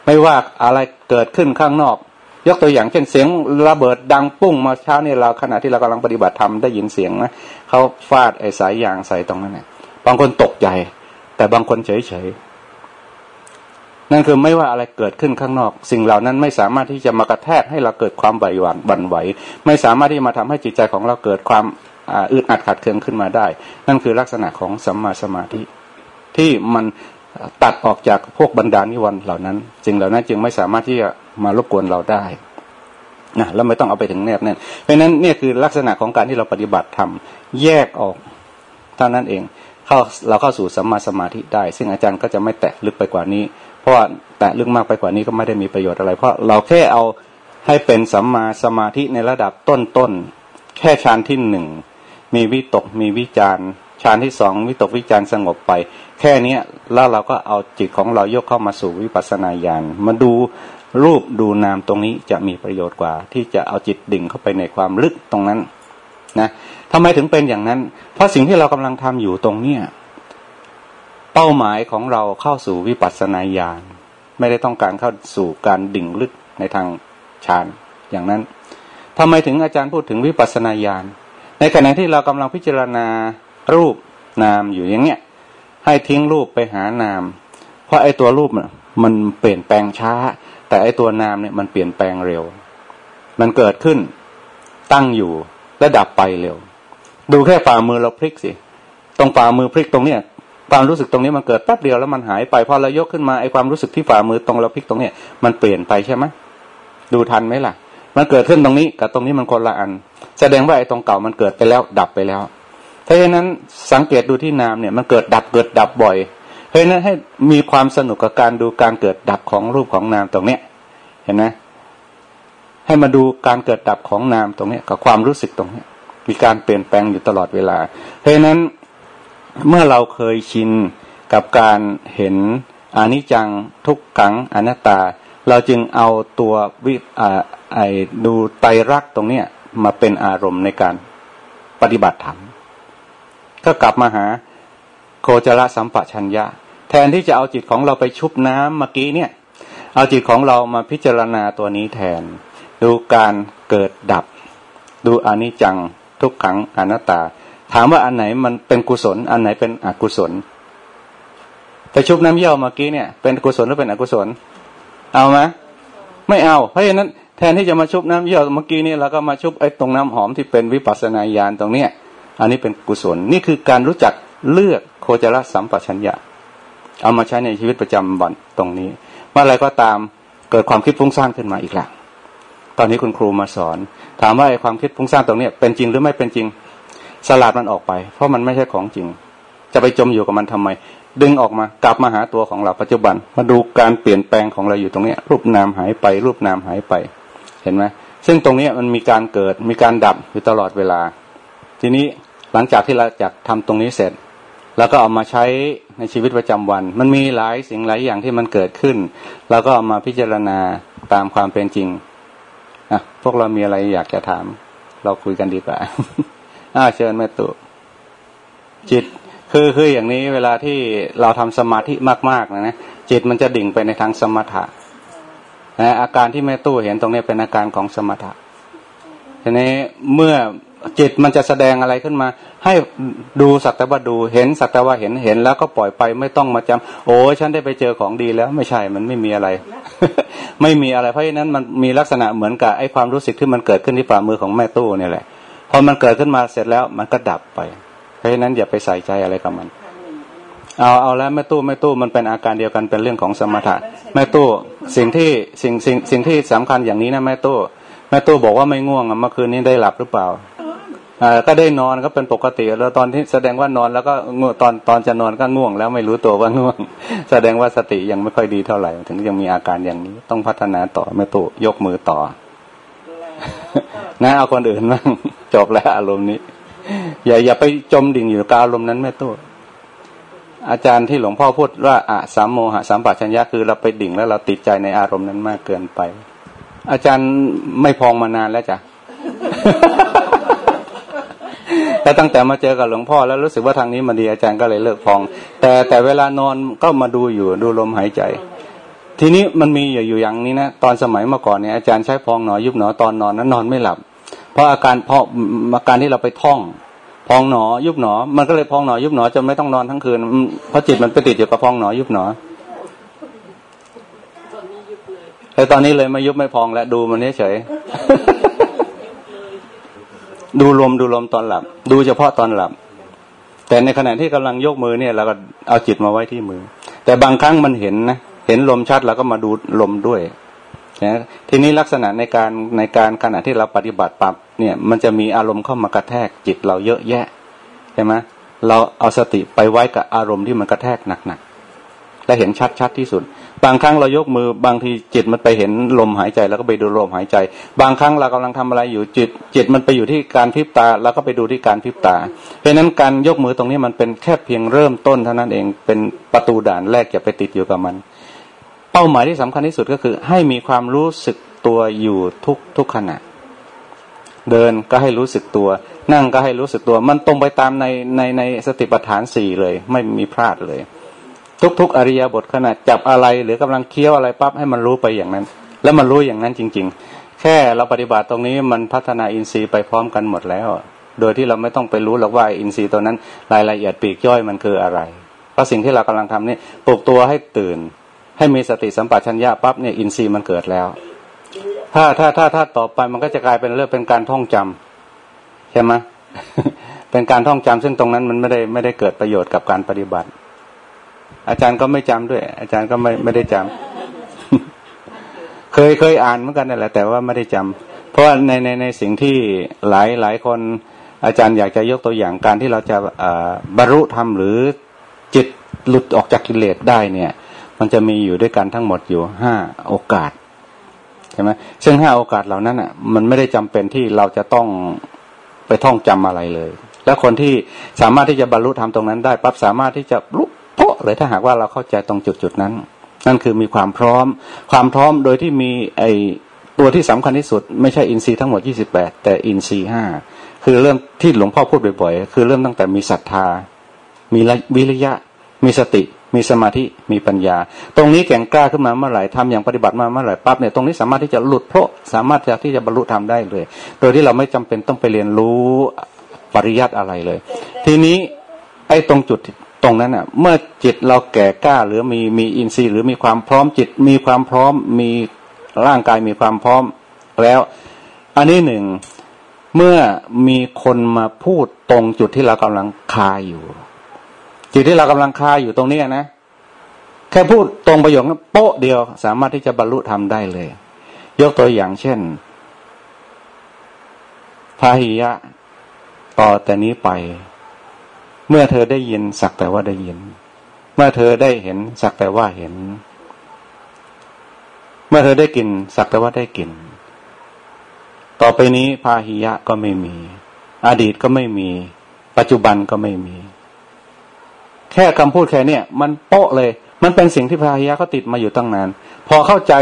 ไม่ว่าอะไรเกิดขึ้นข้างนอก ยกตัวอย่างเช่นเสียงระเบิดดังปุ้งมาเช้านี่เราขณะที่เรากำลังปฏิบัติธรรมได้ยินเสียงนะเขาฟาดไอ้สายยางใส่ตรงนั้นเนี่ยบางคนตกใจ แต่บางคนเฉยเฉยนั่นคือไม่ว่าอะไรเกิดขึ้นข้างนอก สิ่งเหล่านั้นไม่สามารถที่จะมากระแทกให้เราเกิดความใบหวั่นบันไหว ไม่สามารถที่มาทำให้จิตใจของเราเกิดความอึดอัดขัดเคืองขึ้นมาได้ นั่นคือลักษณะของสัมมาสมาธิ ที่มันตัดออกจากพวกบรรดานิวรณ์เหล่านั้นสิ่งเหล่านั้นจึงไม่สามารถที่จะมารบกวนเราได้นะแล้วไม่ต้องเอาไปถึงแนบแน่นเพราะนั้นเนี่ยคือลักษณะของการที่เราปฏิบัติทำแยกออกเท่านั้นเองเข้าเราเข้าสู่สัมมาสมาธิได้ ซึ่งอาจารย์ก็จะไม่แตะลึกไปกว่านี้ เพราะว่าแตะลึกมากไปกว่านี้ก็ไม่ได้มีประโยชน์อะไร เพราะเราแค่เอาให้เป็นสัมมาสมาธิในระดับต้นๆแค่ฌานที่หนึ่งมีวิตกมีวิจาร ฌานที่สองวิตกวิจารสงบไป แค่เนี้ยแล้วเราก็เอาจิตของเรายกเข้ามาสู่วิปัสสนาญาณมาดูรูปดูนามตรงนี้จะมีประโยชน์กว่า ที่จะเอาจิตดิ่งเข้าไปในความลึกตรงนั้นนะทำไมถึงเป็นอย่างนั้น เพราะสิ่งที่เรากำลังทำอยู่ตรงเนี้ยเป้าหมายของเราเข้าสู่วิปัสสนาญาณไม่ได้ต้องการเข้าสู่การดิ่งลึกในทางฌานอย่างนั้นทำไมถึงอาจารย์พูดถึงวิปัสสนาญาณในขณะที่เรากำลังพิจารณา รูปนามอยู่อย่างเนี้ยให้ทิ้งรูปไปหานาม เพราะไอ้ตัวรูปมันเปลี่ยนแปลงช้า แต่ไอ้ตัวนามเนี่ยมันเปลี่ยนแปลงเร็ว มันเกิดขึ้น ตั้งอยู่และดับไปเร็ว ดูแค่ฝ่ามือเราพลิกสิตรงฝ่ามือพลิกตรงเนี้ยความรู้สึกตรงนี้มันเกิดแป๊บเดียวแล้วมันหายไปพอเรายกขึ้นมาไอ้ความรู้สึกที่ฝ่ามือตรงเราพลิกตรงเนี้ยมันเปลี่ยนไปใช่ไหมดูทันไหมล่ะ มันเกิดขึ้นตรงนี้กับตรงนี้มันคนละอัน แสดงว่าไอ้ตรงเก่ามันเกิดไปแล้ว ดับไปแล้ว เพราะฉะนั้นสังเกตดูที่นามเนี่ยมันเกิดดับเกิดดับบ่อย เพราะฉะนั้นให้มีความสนุกกับการดูการเกิดดับของรูปของนามตรงเนี้ยเห็นไหมให้มาดูการเกิดดับของนามตรงเนี้ยกับความรู้สึกตรงเนี้ยมีการเปลี่ยนแปลงอยู่ตลอดเวลา เพราะฉะนั้นเมื่อเราเคยชินกับการเห็นอนิจจังทุกขังอนัตตา เราจึงเอาตัววิไอดูไตรักตรงเนี้ยมาเป็นอารมณ์ในการปฏิบัติธรรม ก็กลับมาหาโคจรสัมปชัญญะ แทนที่จะเอาจิตของเราไปชุบน้ำเมื่อกี้เนี่ย เอาจิตของเรามาพิจารณาตัวนี้แทน ดูการเกิดดับ ดูอนิจจังทุกขังอนัตตา ถามว่าอันไหนมันเป็นกุศล อันไหนเป็นอกุศลไปชุบน้ำเยี่ยวเมื่อกี้เนี่ยเป็นกุศลหรือเป็นอกุศล เอาไหมไม่เอา เพราะฉะนั้นแทนที่จะมาชุบน้ำเยี่ยวเมื่อกี้นี่เราก็มาชุบไอ้ตรงน้ำหอมที่เป็นวิปัสสนาญาณตรงเนี้ย อันนี้เป็นกุศล นี่คือการรู้จักเลือกโคจรสัมปชัญญะ เอามาใช้ในชีวิตประจำวันตรงนี้เมื่อไรก็ตามเกิดความคิดฟุ้งซ่านขึ้นมาอีกแล้วตอนนี้คุณครูมาสอน ถามว่าไอ้ความคิดฟุ้งซ่านตรงนี้เป็นจริงหรือไม่เป็นจริงสลัดมันออกไป เพราะมันไม่ใช่ของจริง จะไปจมอยู่กับมันทำไม ดึงออกมากลับมาหาตัวของเราปัจจุบัน มาดูการเปลี่ยนแปลงของเราอยู่ตรงนี้รูปนามหายไป รูปนามหายไป เห็นไหมซึ่งตรงนี้มันมีการเกิดมีการดับอยู่ตลอดเวลา ทีนี้ หลังจากที่เราจากทำตรงนี้เสร็จ แล้วก็เอามาใช้ในชีวิตประจำวัน มันมีหลายสิ่งหลายอย่างที่มันเกิดขึ้น แล้วก็เอามาพิจารณาตามความเป็นจริงอะพวกเรามีอะไรอยากจะถาม เราคุยกันดีกว่าอ้าเชิญแม่ตุจิตคือคืออย่างนี้เวลาที่เราทำสมาธิมากๆนะนะจิตมันจะดิ่งไปในทางสมถะนะอาการที่แม่ตู้เห็นตรงนี้เป็นอาการของสมถะทีนี้เมื่อ จิตมันจะแสดงอะไรขึ้นมา ให้ดูสักแต่ว่าดูเห็นสักแต่ว่าเห็นเห็นแล้วก็ปล่อยไปไม่ต้องมาจำโอ้ฉันได้ไปเจอของดีแล้วไม่ใช่มันไม่มีอะไร ไม่มีอะไรเพราะฉะนั้นมันมีลักษณะเหมือนกับไอ้ความรู้สึกที่มันเกิดขึ้นที่ฝ่ามือของแม่ตู้เนี่ยแหละพอมันเกิดขึ้นมาเสร็จแล้วมันก็ดับไป เพราะฉะนั้นอย่าไปใส่ใจอะไรกับมัน เอาเอาแล้วแม่ตู้แม่ตู้มันเป็นอาการเดียวกันเป็นเรื่องของสมถะแม่ตู้สิ่งที่สิ่งสิ่งสิ่งที่สำคัญอย่างนี้นะแม่ตู้แม่ตู้บอกว่าไม่ง่วงเมื่อคืนนี้ได้หลับหรือเปล่า ก็ได้นอนก็เป็นปกติ แล้วตอนที่แสดงว่านอนแล้วก็ง่วงตอนตอนจะนอนก็ง่วง แล้วไม่รู้ตัวว่าง่วง แสดงว่าสติยังไม่ค่อยดีเท่าไหร่ ถึงยังมีอาการอย่างนี้ต้องพัฒนาต่อแม่ตู้ยกมือต่อนะเอาคนอื่นบ้างจบแล้วอารมณ์นี้ อย่าอย่าไปจมดิ่งอยู่กับอารมณ์นั้นแม่ตู้อาจารย์ที่หลวงพ่อพูดว่าอะสามโมหะสามปัจจัญญาคือเราไปดิ่งแล้วเราติดใจในอารมณ์นั้นมากเกินไป อาจารย์ไม่พองมานานแล้วจ้ะ แต่ตั้งแต่มาเจอกับหลวงพ่อแล้วรู้สึกว่าทางนี้มันดีอาจารย์ก็เลยเลิกพอง แต่แต่เวลานอนก็มาดูอยู่ดูลมหายใจ ทีนี้มันมีอยู่อย่างนี้นะตอนสมัยเมื่อก่อนเนี่ยอาจารย์ใช้พองหนอยุบหนอตอนนอนนั้นนอนไม่หลับ เพราะอาการเพราะอาการที่เราไปท่องพองหนอยุบหนอ มันก็เลยพองหนอยุบหนอจนไม่ต้องนอนทั้งคืนเพราะจิตมันไปติดอยู่กับพองหนอยุบหนอแต่ตอนนี้เลยไม่ยุบไม่พองแล้วดูมันเฉย ดูลมดูลมตอนหลับ ดูเฉพาะตอนหลับ แต่ในขณะที่กำลังยกมือเนี่ยเราก็เอาจิตมาไว้ที่มือ แต่บางครั้งมันเห็นนะเห็นลมชัดเราก็มาดูลมด้วยนะทีนี้ลักษณะในการในการขณะที่เราปฏิบัติปรับเนี่ย มันจะมีอารมณ์เข้ามากระแทกจิตเราเยอะแยะใช่ไหมเราเอาสติไปไว้กับอารมณ์ที่มันกระแทกหนักๆและเห็นชัดๆที่สุด บางครั้งเรายกมือบางทีจิตมันไปเห็นลมหายใจแล้วก็ไปดูลมหายใจ บางครั้งเรากำลังทำอะไรอยู่จิต จิตมันไปอยู่ที่การพิบตาแล้วก็ไปดูที่การพิบตา เพราะนั้นการยกมือตรงนี้มันเป็นแค่เพียงเริ่มต้นเท่านั้นเองเป็นประตูด่านแรกจะไปติดอยู่กับมัน เป้าหมายที่สำคัญที่สุดก็คือ ให้มีความรู้สึกตัวอยู่ทุกทุกขณะ เดินก็ให้รู้สึกตัว นั่งก็ให้รู้สึกตัว มันตรงไปตามในในในสติปัฏฐานสี่เลย ไม่มีพลาดเลย ทุกๆ อริยบทขณะจับอะไร หรือกำลังเคี้ยวอะไรปั๊บให้มันรู้ไปอย่างนั้น แล้วมันรู้อย่างนั้นจริง ๆ แค่เราปฏิบัติตรงนี้มันพัฒนาอินทรีย์ไปพร้อมกันหมดแล้ว โดยที่เราไม่ต้องไปรู้หรอกว่าอินทรีย์ตัวนั้นรายละเอียดปีกย่อยมันคืออะไรเพราะสิ่งที่เรากำลังทำนี่ปลุกตัวให้ตื่น ให้มีสติสัมปชัญญะปั๊บเนี่ยอินทรีย์มันเกิดแล้ว ถ้าถ้าถ้าถ้าต่อไปมันก็จะกลายเป็นเรื่องเป็นการท่องจำใช่ไหมเป็นการท่องจำซึ่งตรงนั้นมันไม่ได้ไม่ได้เกิดประโยชน์กับการปฏิบัติ อาจารย์ก็ไม่จำด้วย อาจารย์ก็ไม่ไม่ได้จำเคยเคยอ่านเหมือนกันนั่นแหละ แต่ว่าไม่ได้จำเพราะในในในสิ่งที่หลายหลายคน อาจารย์อยากจะยกตัวอย่างการที่เราจะบรรลุธรรมหรือจิตหลุดออกจากกิเลสได้เนี่ย มันจะมีอยู่ด้วยกันทั้งหมดอยู่ห้าโอกาสใช่ไหมซึ่งห้าโอกาสเหล่านั้นอะ มันไม่ได้จำเป็นที่เราจะต้องไปท่องจำอะไรเลย แล้วคนที่สามารถที่จะบรรลุธรรมตรงนั้นได้ปั๊บสามารถที่จะลุก เลยถ้าหากว่าเราเข้าใจตรงจุดจุดนั้น นั่นคือมีความพร้อม ความพร้อมโดยที่มีไอตัวที่สำคัญที่สุด ไม่ใช่อินทรีย์ทั้งหมดยี่สิบแต่อินทรีย์ห้าคือเริ่มที่หลวงพ่อพูดบ่อยๆ คือเริ่มตั้งแต่มีศรัทธา มีวิริยะ มีสติ มีสมาธิ มีปัญญา ตรงนี้แก่งกล้าขึ้นมาเมื่อไหร่ทำอย่างปฏิบัติมาเมื่อไหร่ปั๊บเนี่ย ตรงนี้สามารถที่จะหลุดเพราะสามารถที่จะบรรลุธรรมได้เลย โดยที่เราไม่จำเป็นต้องไปเรียนรู้ปริยัติอะไรเลย ทีนี้ไอ้ตรงจุด ตรงนั้นอะ เมื่อจิตเราแก่กล้า หรือมีมีอินทรีย์หรือมีความพร้อมจิต มีความพร้อมมีร่างกายมีความพร้อมแล้ว อันนี้หนึ่งเมื่อมีคนมาพูดตรงจุดที่เรากำลังคาอยู่จิตที่เรากำลังคาอยู่ตรงนี้นะแค่พูดตรงประโยคนั้นโป๊ะเดียวสามารถที่จะบรรลุธรรมได้เลย ยกตัวอย่างเช่นพาหิยะ ต่อแต่นี้ไป เมื่อเธอได้ยินสักแต่ว่าได้ยิน เมื่อเธอได้เห็นสักแต่ว่าเห็น เมื่อเธอได้กินสักแต่ว่าได้กิน ต่อไปนี้พาหิยะก็ไม่มี อดีตก็ไม่มี ปัจจุบันก็ไม่มี แค่คำพูดแค่นี้มันโป๊ะเลย มันเป็นสิ่งที่พระหิยะเขาติดมาอยู่ตั้งนาน พอเข้าใจ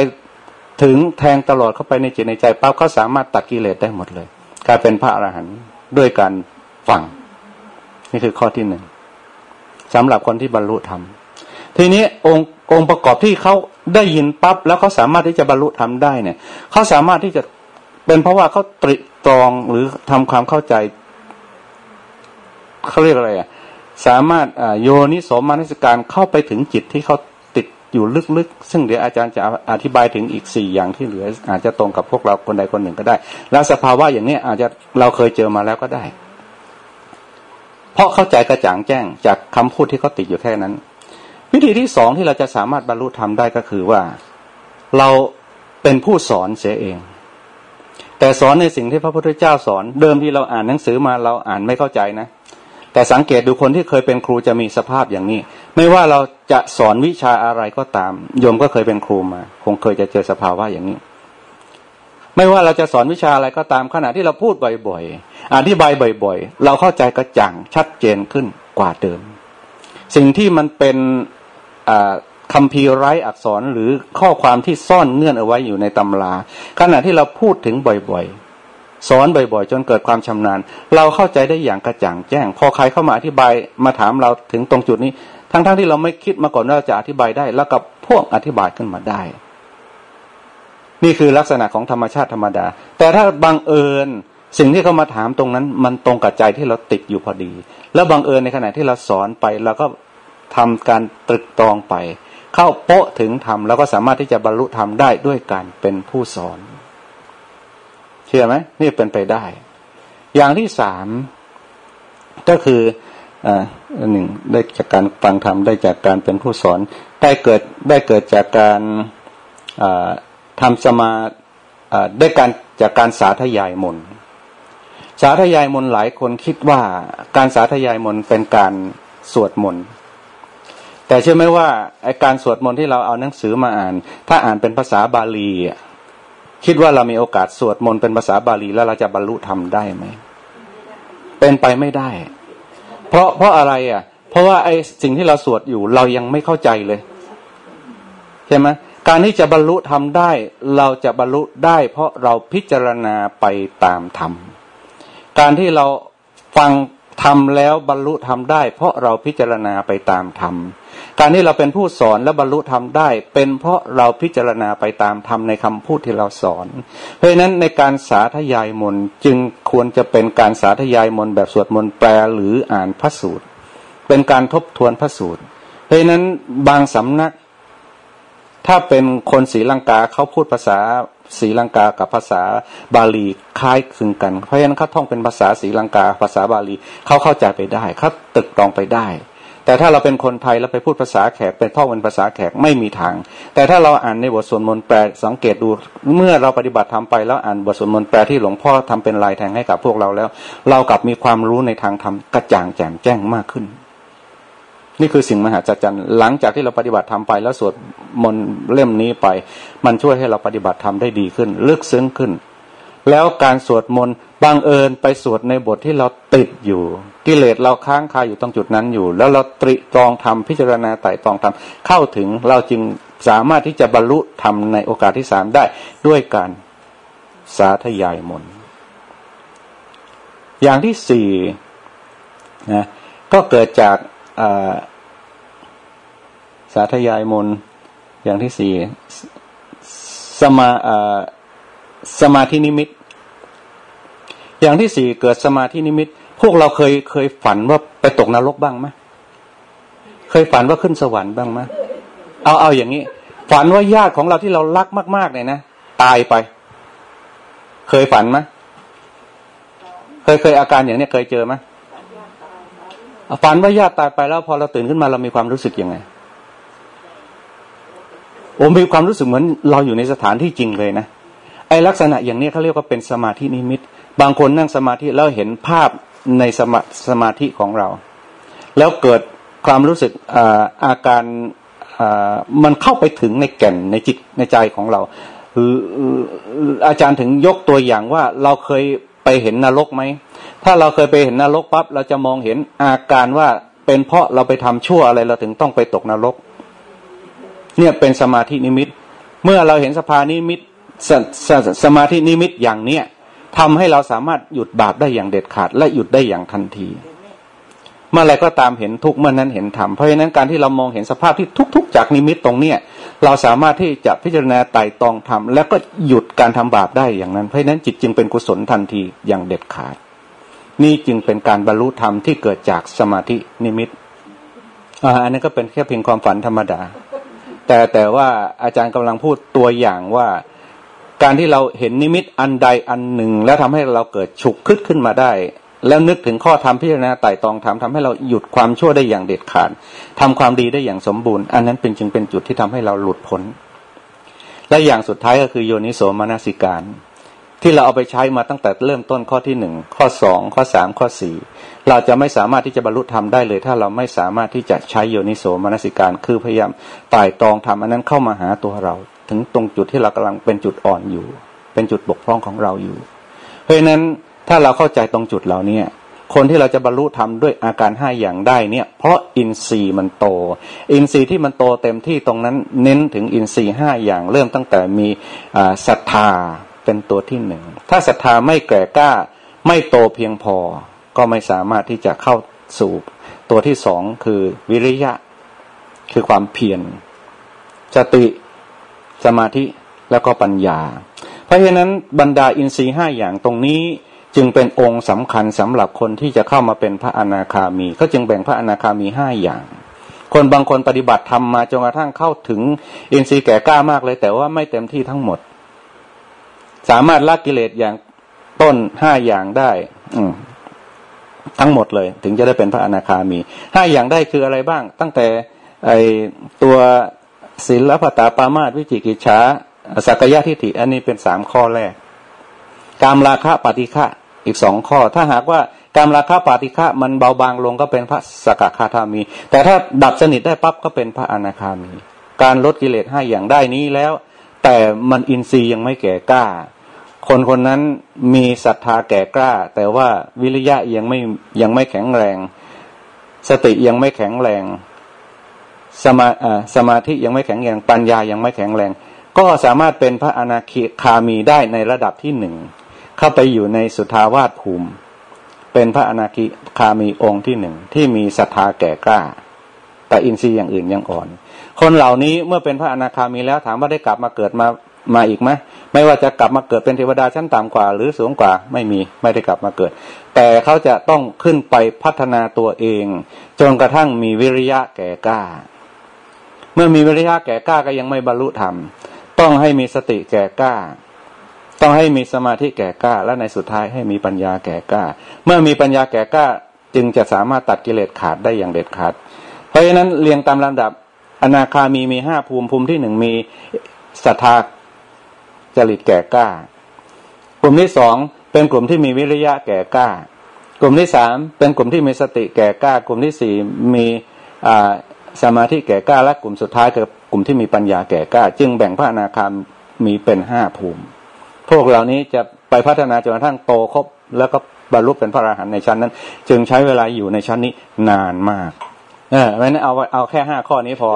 ถึงแทงตลอดเข้าไปในจิตในใจปั๊บเขาสามารถตัดกิเลสได้หมดเลย กลายเป็นพระอรหันต์ด้วยการฟัง นี่คือข้อที่หนึ่งสำหรับคนที่บรรลุธรรม ทีนี้องค์องค์ประกอบที่เขาได้ยินปั๊บแล้วเขาสามารถที่จะบรรลุธรรมได้เนี่ยเขาสามารถที่จะเป็นเพราะว่าเขาตริตรองหรือทำความเข้าใจเขาเรียกอะไรอะสามารถโยนิสมานิสการเข้าไปถึงจิตที่เขาติดอยู่ลึกๆ ซึ่งเดี๋ยวอาจารย์จะอธิบายถึงอีกสี่อย่างที่เหลือ อาจจะตรงกับพวกเราคนใดคนหนึ่งก็ได้ แล้วสภาวะอย่างนี้อาจจะเราเคยเจอมาแล้วก็ได้ เพราะเข้าใจกระจ่างแจ้งจากคำพูดที่เขาติดอยู่แค่นั้น วิธีที่สองที่เราจะสามารถบรรลุธรรมได้ก็คือว่า เราเป็นผู้สอนเสียเอง แต่สอนในสิ่งที่พระพุทธเจ้าสอน เดิมที่เราอ่านหนังสือมาเราอ่านไม่เข้าใจนะ แต่สังเกตดูคนที่เคยเป็นครูจะมีสภาพอย่างนี้ ไม่ว่าเราจะสอนวิชาอะไรก็ตามโยมก็เคยเป็นครูมา คงเคยจะเจอสภาวะอย่างนี้ ไม่ว่าเราจะสอนวิชาอะไรก็ตามขณะที่เราพูดบ่อยๆอธิบายบ่อยๆ เราเข้าใจกระจ่างชัดเจนขึ้นกว่าเดิม สิ่งที่มันเป็นคำพีไร้อักษรหรือข้อความที่ซ่อนเงื่อนเอาไว้อยู่ในตำราขณะที่เราพูดถึงบ่อยๆ สอนบ่อยๆ จนเกิดความชำนาญ เราเข้าใจได้อย่างกระจ่างแจ้ง พอใครเข้ามาอธิบายมาถามเราถึงตรงจุดนี้ ทั้งๆทที่เราไม่คิดมาก่อนว่าจะอธิบายได้ แล้วกับพวกอธิบายขึ้นมาได้ นี่คือลักษณะของธรรมชาติธรรมดา แต่ถ้าบังเอิญสิ่งที่เขามาถามตรงนั้น มันตรงกับใจที่เราติดอยู่พอดี แล้วบังเอิญในขณะที่เราสอนไปเราก็ทำการตรึกตรองไป เข้าโป๊ะถึงธรรมแล้วก็สามารถที่จะบรรลุธรรมได้ด้วยการเป็นผู้สอน เชื่อไหมนี่เป็นไปได้ อย่างที่สามก็คืออ่าหนึ่งได้จากการฟังธรรมได้จากการเป็นผู้สอน ได้เกิดได้เกิดจากการ ทำสมาด้วยการจากการสาธยายมนสาธยายมนหลายคนคิดว่าการสาธยายมนเป็นการสวดมนต์แต่เชื่อไหมว่าไอการสวดมนต์ที่เราเอาหนังสือมาอ่าน ถ้าอ่านเป็นภาษาบาลีคิดว่าเรามีโอกาสสวดมนต์เป็นภาษาบาลีแล้วเราจะบรรลุธรรมได้ไหมเป็นไปไม่ได้ เพราะเพราะอะไรอะ เพราะว่าไอสิ่งที่เราสวดอยู่เรายังไม่เข้าใจเลย ใช่ไหม การที่จะบรรลุธรรมได้ เราจะบรรลุได้เพราะเราพิจารณาไปตามธรรม การที่เราฟังธรรมแล้วบรรลุธรรมได้ เพราะเราพิจารณาไปตามธรรม การที่เราเป็นผู้สอนและบรรลุธรรมได้ เป็นเพราะเราพิจารณาไปตามธรรมในคำพูดที่เราสอน เพราะฉะนั้นในการสาธยายมนจึงควรจะเป็นการสาธยายมนแบบสวดมนต์แปลหรืออ่านพระสูตร เป็นการทบทวนพระสูตร เพราะฉะนั้นบางสำนัก ถ้าเป็นคนศรีลังกาเขาพูดภาษาศรีลังกากับภาษาบาลีคล้ายคลึงกัน เพราะฉะนั้นเขาท่องเป็นภาษาศรีลังกา ภาษาบาลีเขาเข้าใจไปได้เขาตึกตรองไปได้ แต่ถ้าเราเป็นคนไทยแล้วไปพูดภาษาแขกเป็นท่องเป็นภาษาแขกไม่มีทาง แต่ถ้าเราอ่านในบทสวดมนต์แปลสังเกตดูเมื่อเราปฏิบัติทำไปแล้วอ่านบทสวดมนต์แปลที่หลวงพ่อทำเป็นลายแทงให้กับพวกเราแล้ว เรากลับมีความรู้ในทางธรรมกระจ่างแจ่มแจ้งมากขึ้น นี่คือสิ่งมหัศจรรย์หลังจากที่เราปฏิบัติทำไปแล้วสวดมนต์เล่มนี้ไป มันช่วยให้เราปฏิบัติทำได้ดีขึ้น ลึกซึ้งขึ้น แล้วการสวดมนต์บางเอิญไปสวดในบทที่เราติดอยู่กิเลสเราค้างคาอยู่ตรงจุดนั้นอยู่ แล้วเราตริตรองทำพิจารณาไต่ตรองทำเข้าถึงเราจึงสามารถที่จะบรรลุทำในโอกาสที่สามได้ด้วยการสาธยายมนอย่างที่สี่นะก็เกิดจาก สาธยายมนอย่างที่สี่สมาสมาธินิมิต อย่างที่สี่เกิดสมาธินิมิต พวกเราเคยเคยฝันว่าไปตกนรกบ้างไหมเคยฝันว่าขึ้นสวรรค์บ้างไหมเอาเอาอย่างนี้ ฝันว่าญาติของเราที่เรารักมากๆเนี่ยนะตายไป เคยฝันไหมเคยเคยอาการอย่างนี้เคยเจอไหม ฝันว่าญาติตายไปแล้วพอเราตื่นขึ้นมาเรามีความรู้สึกยังไงโอ้มีความรู้สึกเหมือนเราอยู่ในสถานที่จริงเลยนะไอลักษณะอย่างนี้เขาเรียกว่าเป็นสมาธินิมิต บางคนนั่งสมาธิแล้วเห็นภาพในสมาสมาธิของเรา แล้วเกิดความรู้สึกอาอาการมันเข้าไปถึงในแก่นในจิตในใจของเราอาจารย์ถึงยกตัวอย่างว่าเราเคย ไปเห็นนรกไหม ถ้าเราเคยไปเห็นนรกปั๊บเราจะมองเห็นอาการว่าเป็นเพราะเราไปทำชั่วอะไรเราถึงต้องไปตกนรก เนี่ยเป็นสมาธินิมิต เมื่อเราเห็นสภานิมิตสสสมาธินิมิตอย่างเนี้ยทำให้เราสามารถหยุดบาปได้อย่างเด็ดขาดและหยุดได้อย่างทันที เมื่อไรก็ตามเห็นทุกข์เมื่อนั้นเห็นธรรมเพราะฉะนั้นการที่เรามองเห็นสภาพที่ทุกข์ๆ จากนิมิตตรงเนี้ยเราสามารถที่จะพิจารณาไตร่ตรองทำแล้วก็หยุดการทำบาปได้อย่างนั้น เพราะฉะนั้นจิตจึงเป็นกุศลทันทีอย่างเด็ดขาด นี่จึงเป็นการบรรลุธรรมที่เกิดจากสมาธินิมิตอันนี้ก็เป็นแค่เพียงความฝันธรรมดา แต่แต่ว่าอาจารย์กำลังพูดตัวอย่างว่าการที่เราเห็นนิมิตอันใดอันหนึ่ง แล้วทำให้เราเกิดฉุกคึดขึ้นมาได้ แล้วนึกถึงข้อธรรมพิจารณาไต่ตองธรรมทำให้เราหยุดความชั่วได้อย่างเด็ดขาดทำความดีได้อย่างสมบูรณ์ อันนั้นเป็นจึงเป็นจุดที่ทำให้เราหลุดพ้น และอย่างสุดท้ายก็คือโยนิโสมนสิการ ที่เราเอาไปใช้มาตั้งแต่เริ่มต้นข้อที่หนึ่งข้อสองข้อสามข้อสี่เราจะไม่สามารถที่จะบรรลุธรรมได้เลย ถ้าเราไม่สามารถที่จะใช้โยนิโสมนสิการ คือพยายามไต่ตองทำอันนั้นเข้ามาหาตัวเรา ถึงตรงจุดที่เรากำลังเป็นจุดอ่อนอยู่ เป็นจุดบกพร่องของเราอยู่ เพราะฉะนั้น ถ้าเราเข้าใจตรงจุดเหล่านี้คนที่เราจะบรรลุธรรมด้วยอาการห้าอย่างได้เนี่ย เพราะอินทรีย์มันโต อินทรีย์ที่มันโตเต็มที่ตรงนั้นเน้นถึงอินทรีย์ห้าอย่างเริ่มตั้งแต่มีศรัทธาเป็นตัวที่หนึ่งถ้าศรัทธาไม่แก่กล้าไม่โตเพียงพอ ก็ไม่สามารถที่จะเข้าสู่ตัวที่สองคือวิริยะ คือความเพียรสติสมาธิแล้วก็ปัญญา เพราะฉะนั้นบรรดาอินทรีย์ห้าอย่างตรงนี้ จึงเป็นองค์สำคัญสำหรับคนที่จะเข้ามาเป็นพระอนาคามีเขาจึงแบ่งพระอนาคามีห้าอย่าง คนบางคนปฏิบัติทำมาจนกระทั่งเข้าถึงอินทรีย์แก่กล้ามากเลย แต่ว่าไม่เต็มที่ทั้งหมด สามารถละกิเลสอย่างต้นห้าอย่างได้ อืทั้งหมดเลย ถึงจะได้เป็นพระอนาคามีห้าอย่างได้คืออะไรบ้าง ตั้งแต่ไอตัวศีลพัตตาปามาตวิจิกิจฉาสักยะทิฏฐิอันนี้เป็นสามข้อแรก กามราคะปฏิฆะ อีกสองข้อ ถ้าหากว่าการราคะปฏิฆะมันเบาบางลงก็เป็นพระสกคาธามี แต่ถ้าดับสนิทได้ปั๊บก็เป็นพระอนาคามี การลดกิเลสให้อย่างได้นี้แล้ว แต่มันอินทรีย์ยังไม่แก่กล้า คนคนนั้นมีศรัทธาแก่กล้า แต่ว่าวิริยะยังไม่ยังไม่แข็งแรง สติยังไม่แข็งแรง สมาสมาธิยังไม่แข็งแรงปัญญายังไม่แข็งแรง ก็สามารถเป็นพระอนาคามีได้ในระดับที่หนึ่ง เข้าไปอยู่ในสุทาวาสภูมิ เป็นพระอนาคามีองค์ที่หนึ่งที่มีศรัทธาแก่กล้า แต่อินทรีย์อย่างอื่นยังอ่อน คนเหล่านี้เมื่อเป็นพระอนาคามีแล้วถามว่าได้กลับมาเกิดมามาอีกไหมไม่ว่าจะกลับมาเกิดเป็นเทวดาชั้นต่ำกว่า หรือสูงกว่าไม่มีไม่ได้กลับมาเกิด แต่เขาจะต้องขึ้นไปพัฒนาตัวเอง จนกระทั่งมีวิริยะแก่กล้า เมื่อมีวิริยะแก่กล้าก็ยังไม่บรรลุธรรม ต้องให้มีสติแก่กล้า ต้องให้มีสมาธิแก่กล้า และในสุดท้ายให้มีปัญญาแก่กล้า เมื่อมีปัญญาแก่กล้าจึงจะสามารถตัดกิเลสขาดได้อย่างเด็ดขาด เพราะฉะนั้นเรียงตามลำดับอนาคามีมีห้าภูมิภูมิที่หนึ่งมีศรัทธาจริตแก่กล้า กลุ่มที่สองเป็นกลุ่มที่มีวิริยะแก่กล้า กลุ่มที่สามเป็นกลุ่มที่มีสติแก่กล้า กลุ่มที่สี่มีสมาธิแก่กล้าและกลุ่มสุดท้ายคือกลุ่มที่มีปัญญาแก่กล้า จึงแบ่งพระอนาคามีเป็นห้าภูมิ พวกเหล่านี้จะไปพัฒนาจนกระทั่งโตครบแล้วก็บรรลุเป็นพระอรหันต์ในชั้นนั้น จึงใช้เวลาอยู่ในชั้นนี้นานมาก เออเพราะนั้นเอาเอาแค่ห้าข้อนี้พอ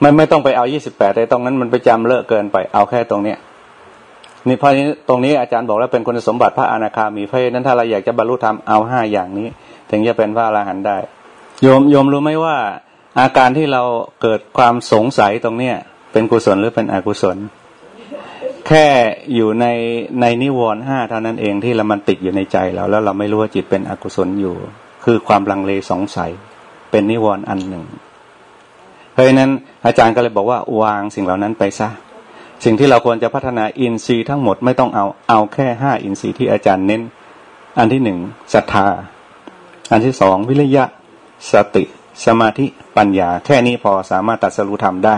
ไม่ไม่ต้องไปเอายี่สิบแปดเลยตรงนั้นมันไปจำเลอะเกินไปเอาแค่ตรงเนี้ยนี่เพราะนี้ตรงนี้อาจารย์บอกแล้วเป็นคุณสมบัติพระอนาคามีเพราะนั้นถ้าเราอยากจะบรรลุธรรมเอาห้าอย่างนี้ ถึงจะเป็นพระอรหันต์ได้ โยมโยมรู้ไหมว่า อาการที่เราเกิดความสงสัยตรงเนี้ยเป็นกุศลหรือเป็นอกุศล ค่อยู่ในในนิวรณ์ห้าเท่านั้นเองที่เรามันติดอยู่ในใจเราแล้วเราไม่รู้ว่าจิตเป็นอกุศลอยู่ คือความลังเลสงสัย เป็นนิวรณ์อันหนึ่ง เพราะฉะนั้นอาจารย์ก็เลยบอกว่าวางสิ่งเหล่านั้นไปซะสิ่งที่เราควรจะพัฒนาอินทรีย์ทั้งหมดไม่ต้องเอาเอาแค่ห้าอินทรีย์ที่อาจารย์เน้น อันที่หนึ่งศรัทธา อันที่สองวิริยะ สติ สมาธิปัญญา แค่นี้พอสามารถตัดสรุปทำได้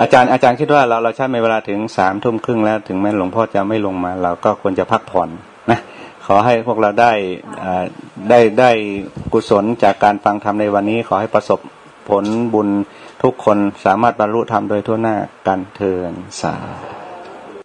อาจารย์อาจารย์คิดว่าเราเราใช้ในเวลาถึงสามทุ่มครึ่งแล้วถึงแม้หลวงพ่อจะไม่ลงมา เราก็ควรจะพักผ่อนนะขอให้พวกเราได้ได้ได้กุศลจากการฟังธรรมในวันนี้ ขอให้ประสบผลบุญทุกคนสามารถบรรลุธรรมโดยทั่วหน้ากันเทินสา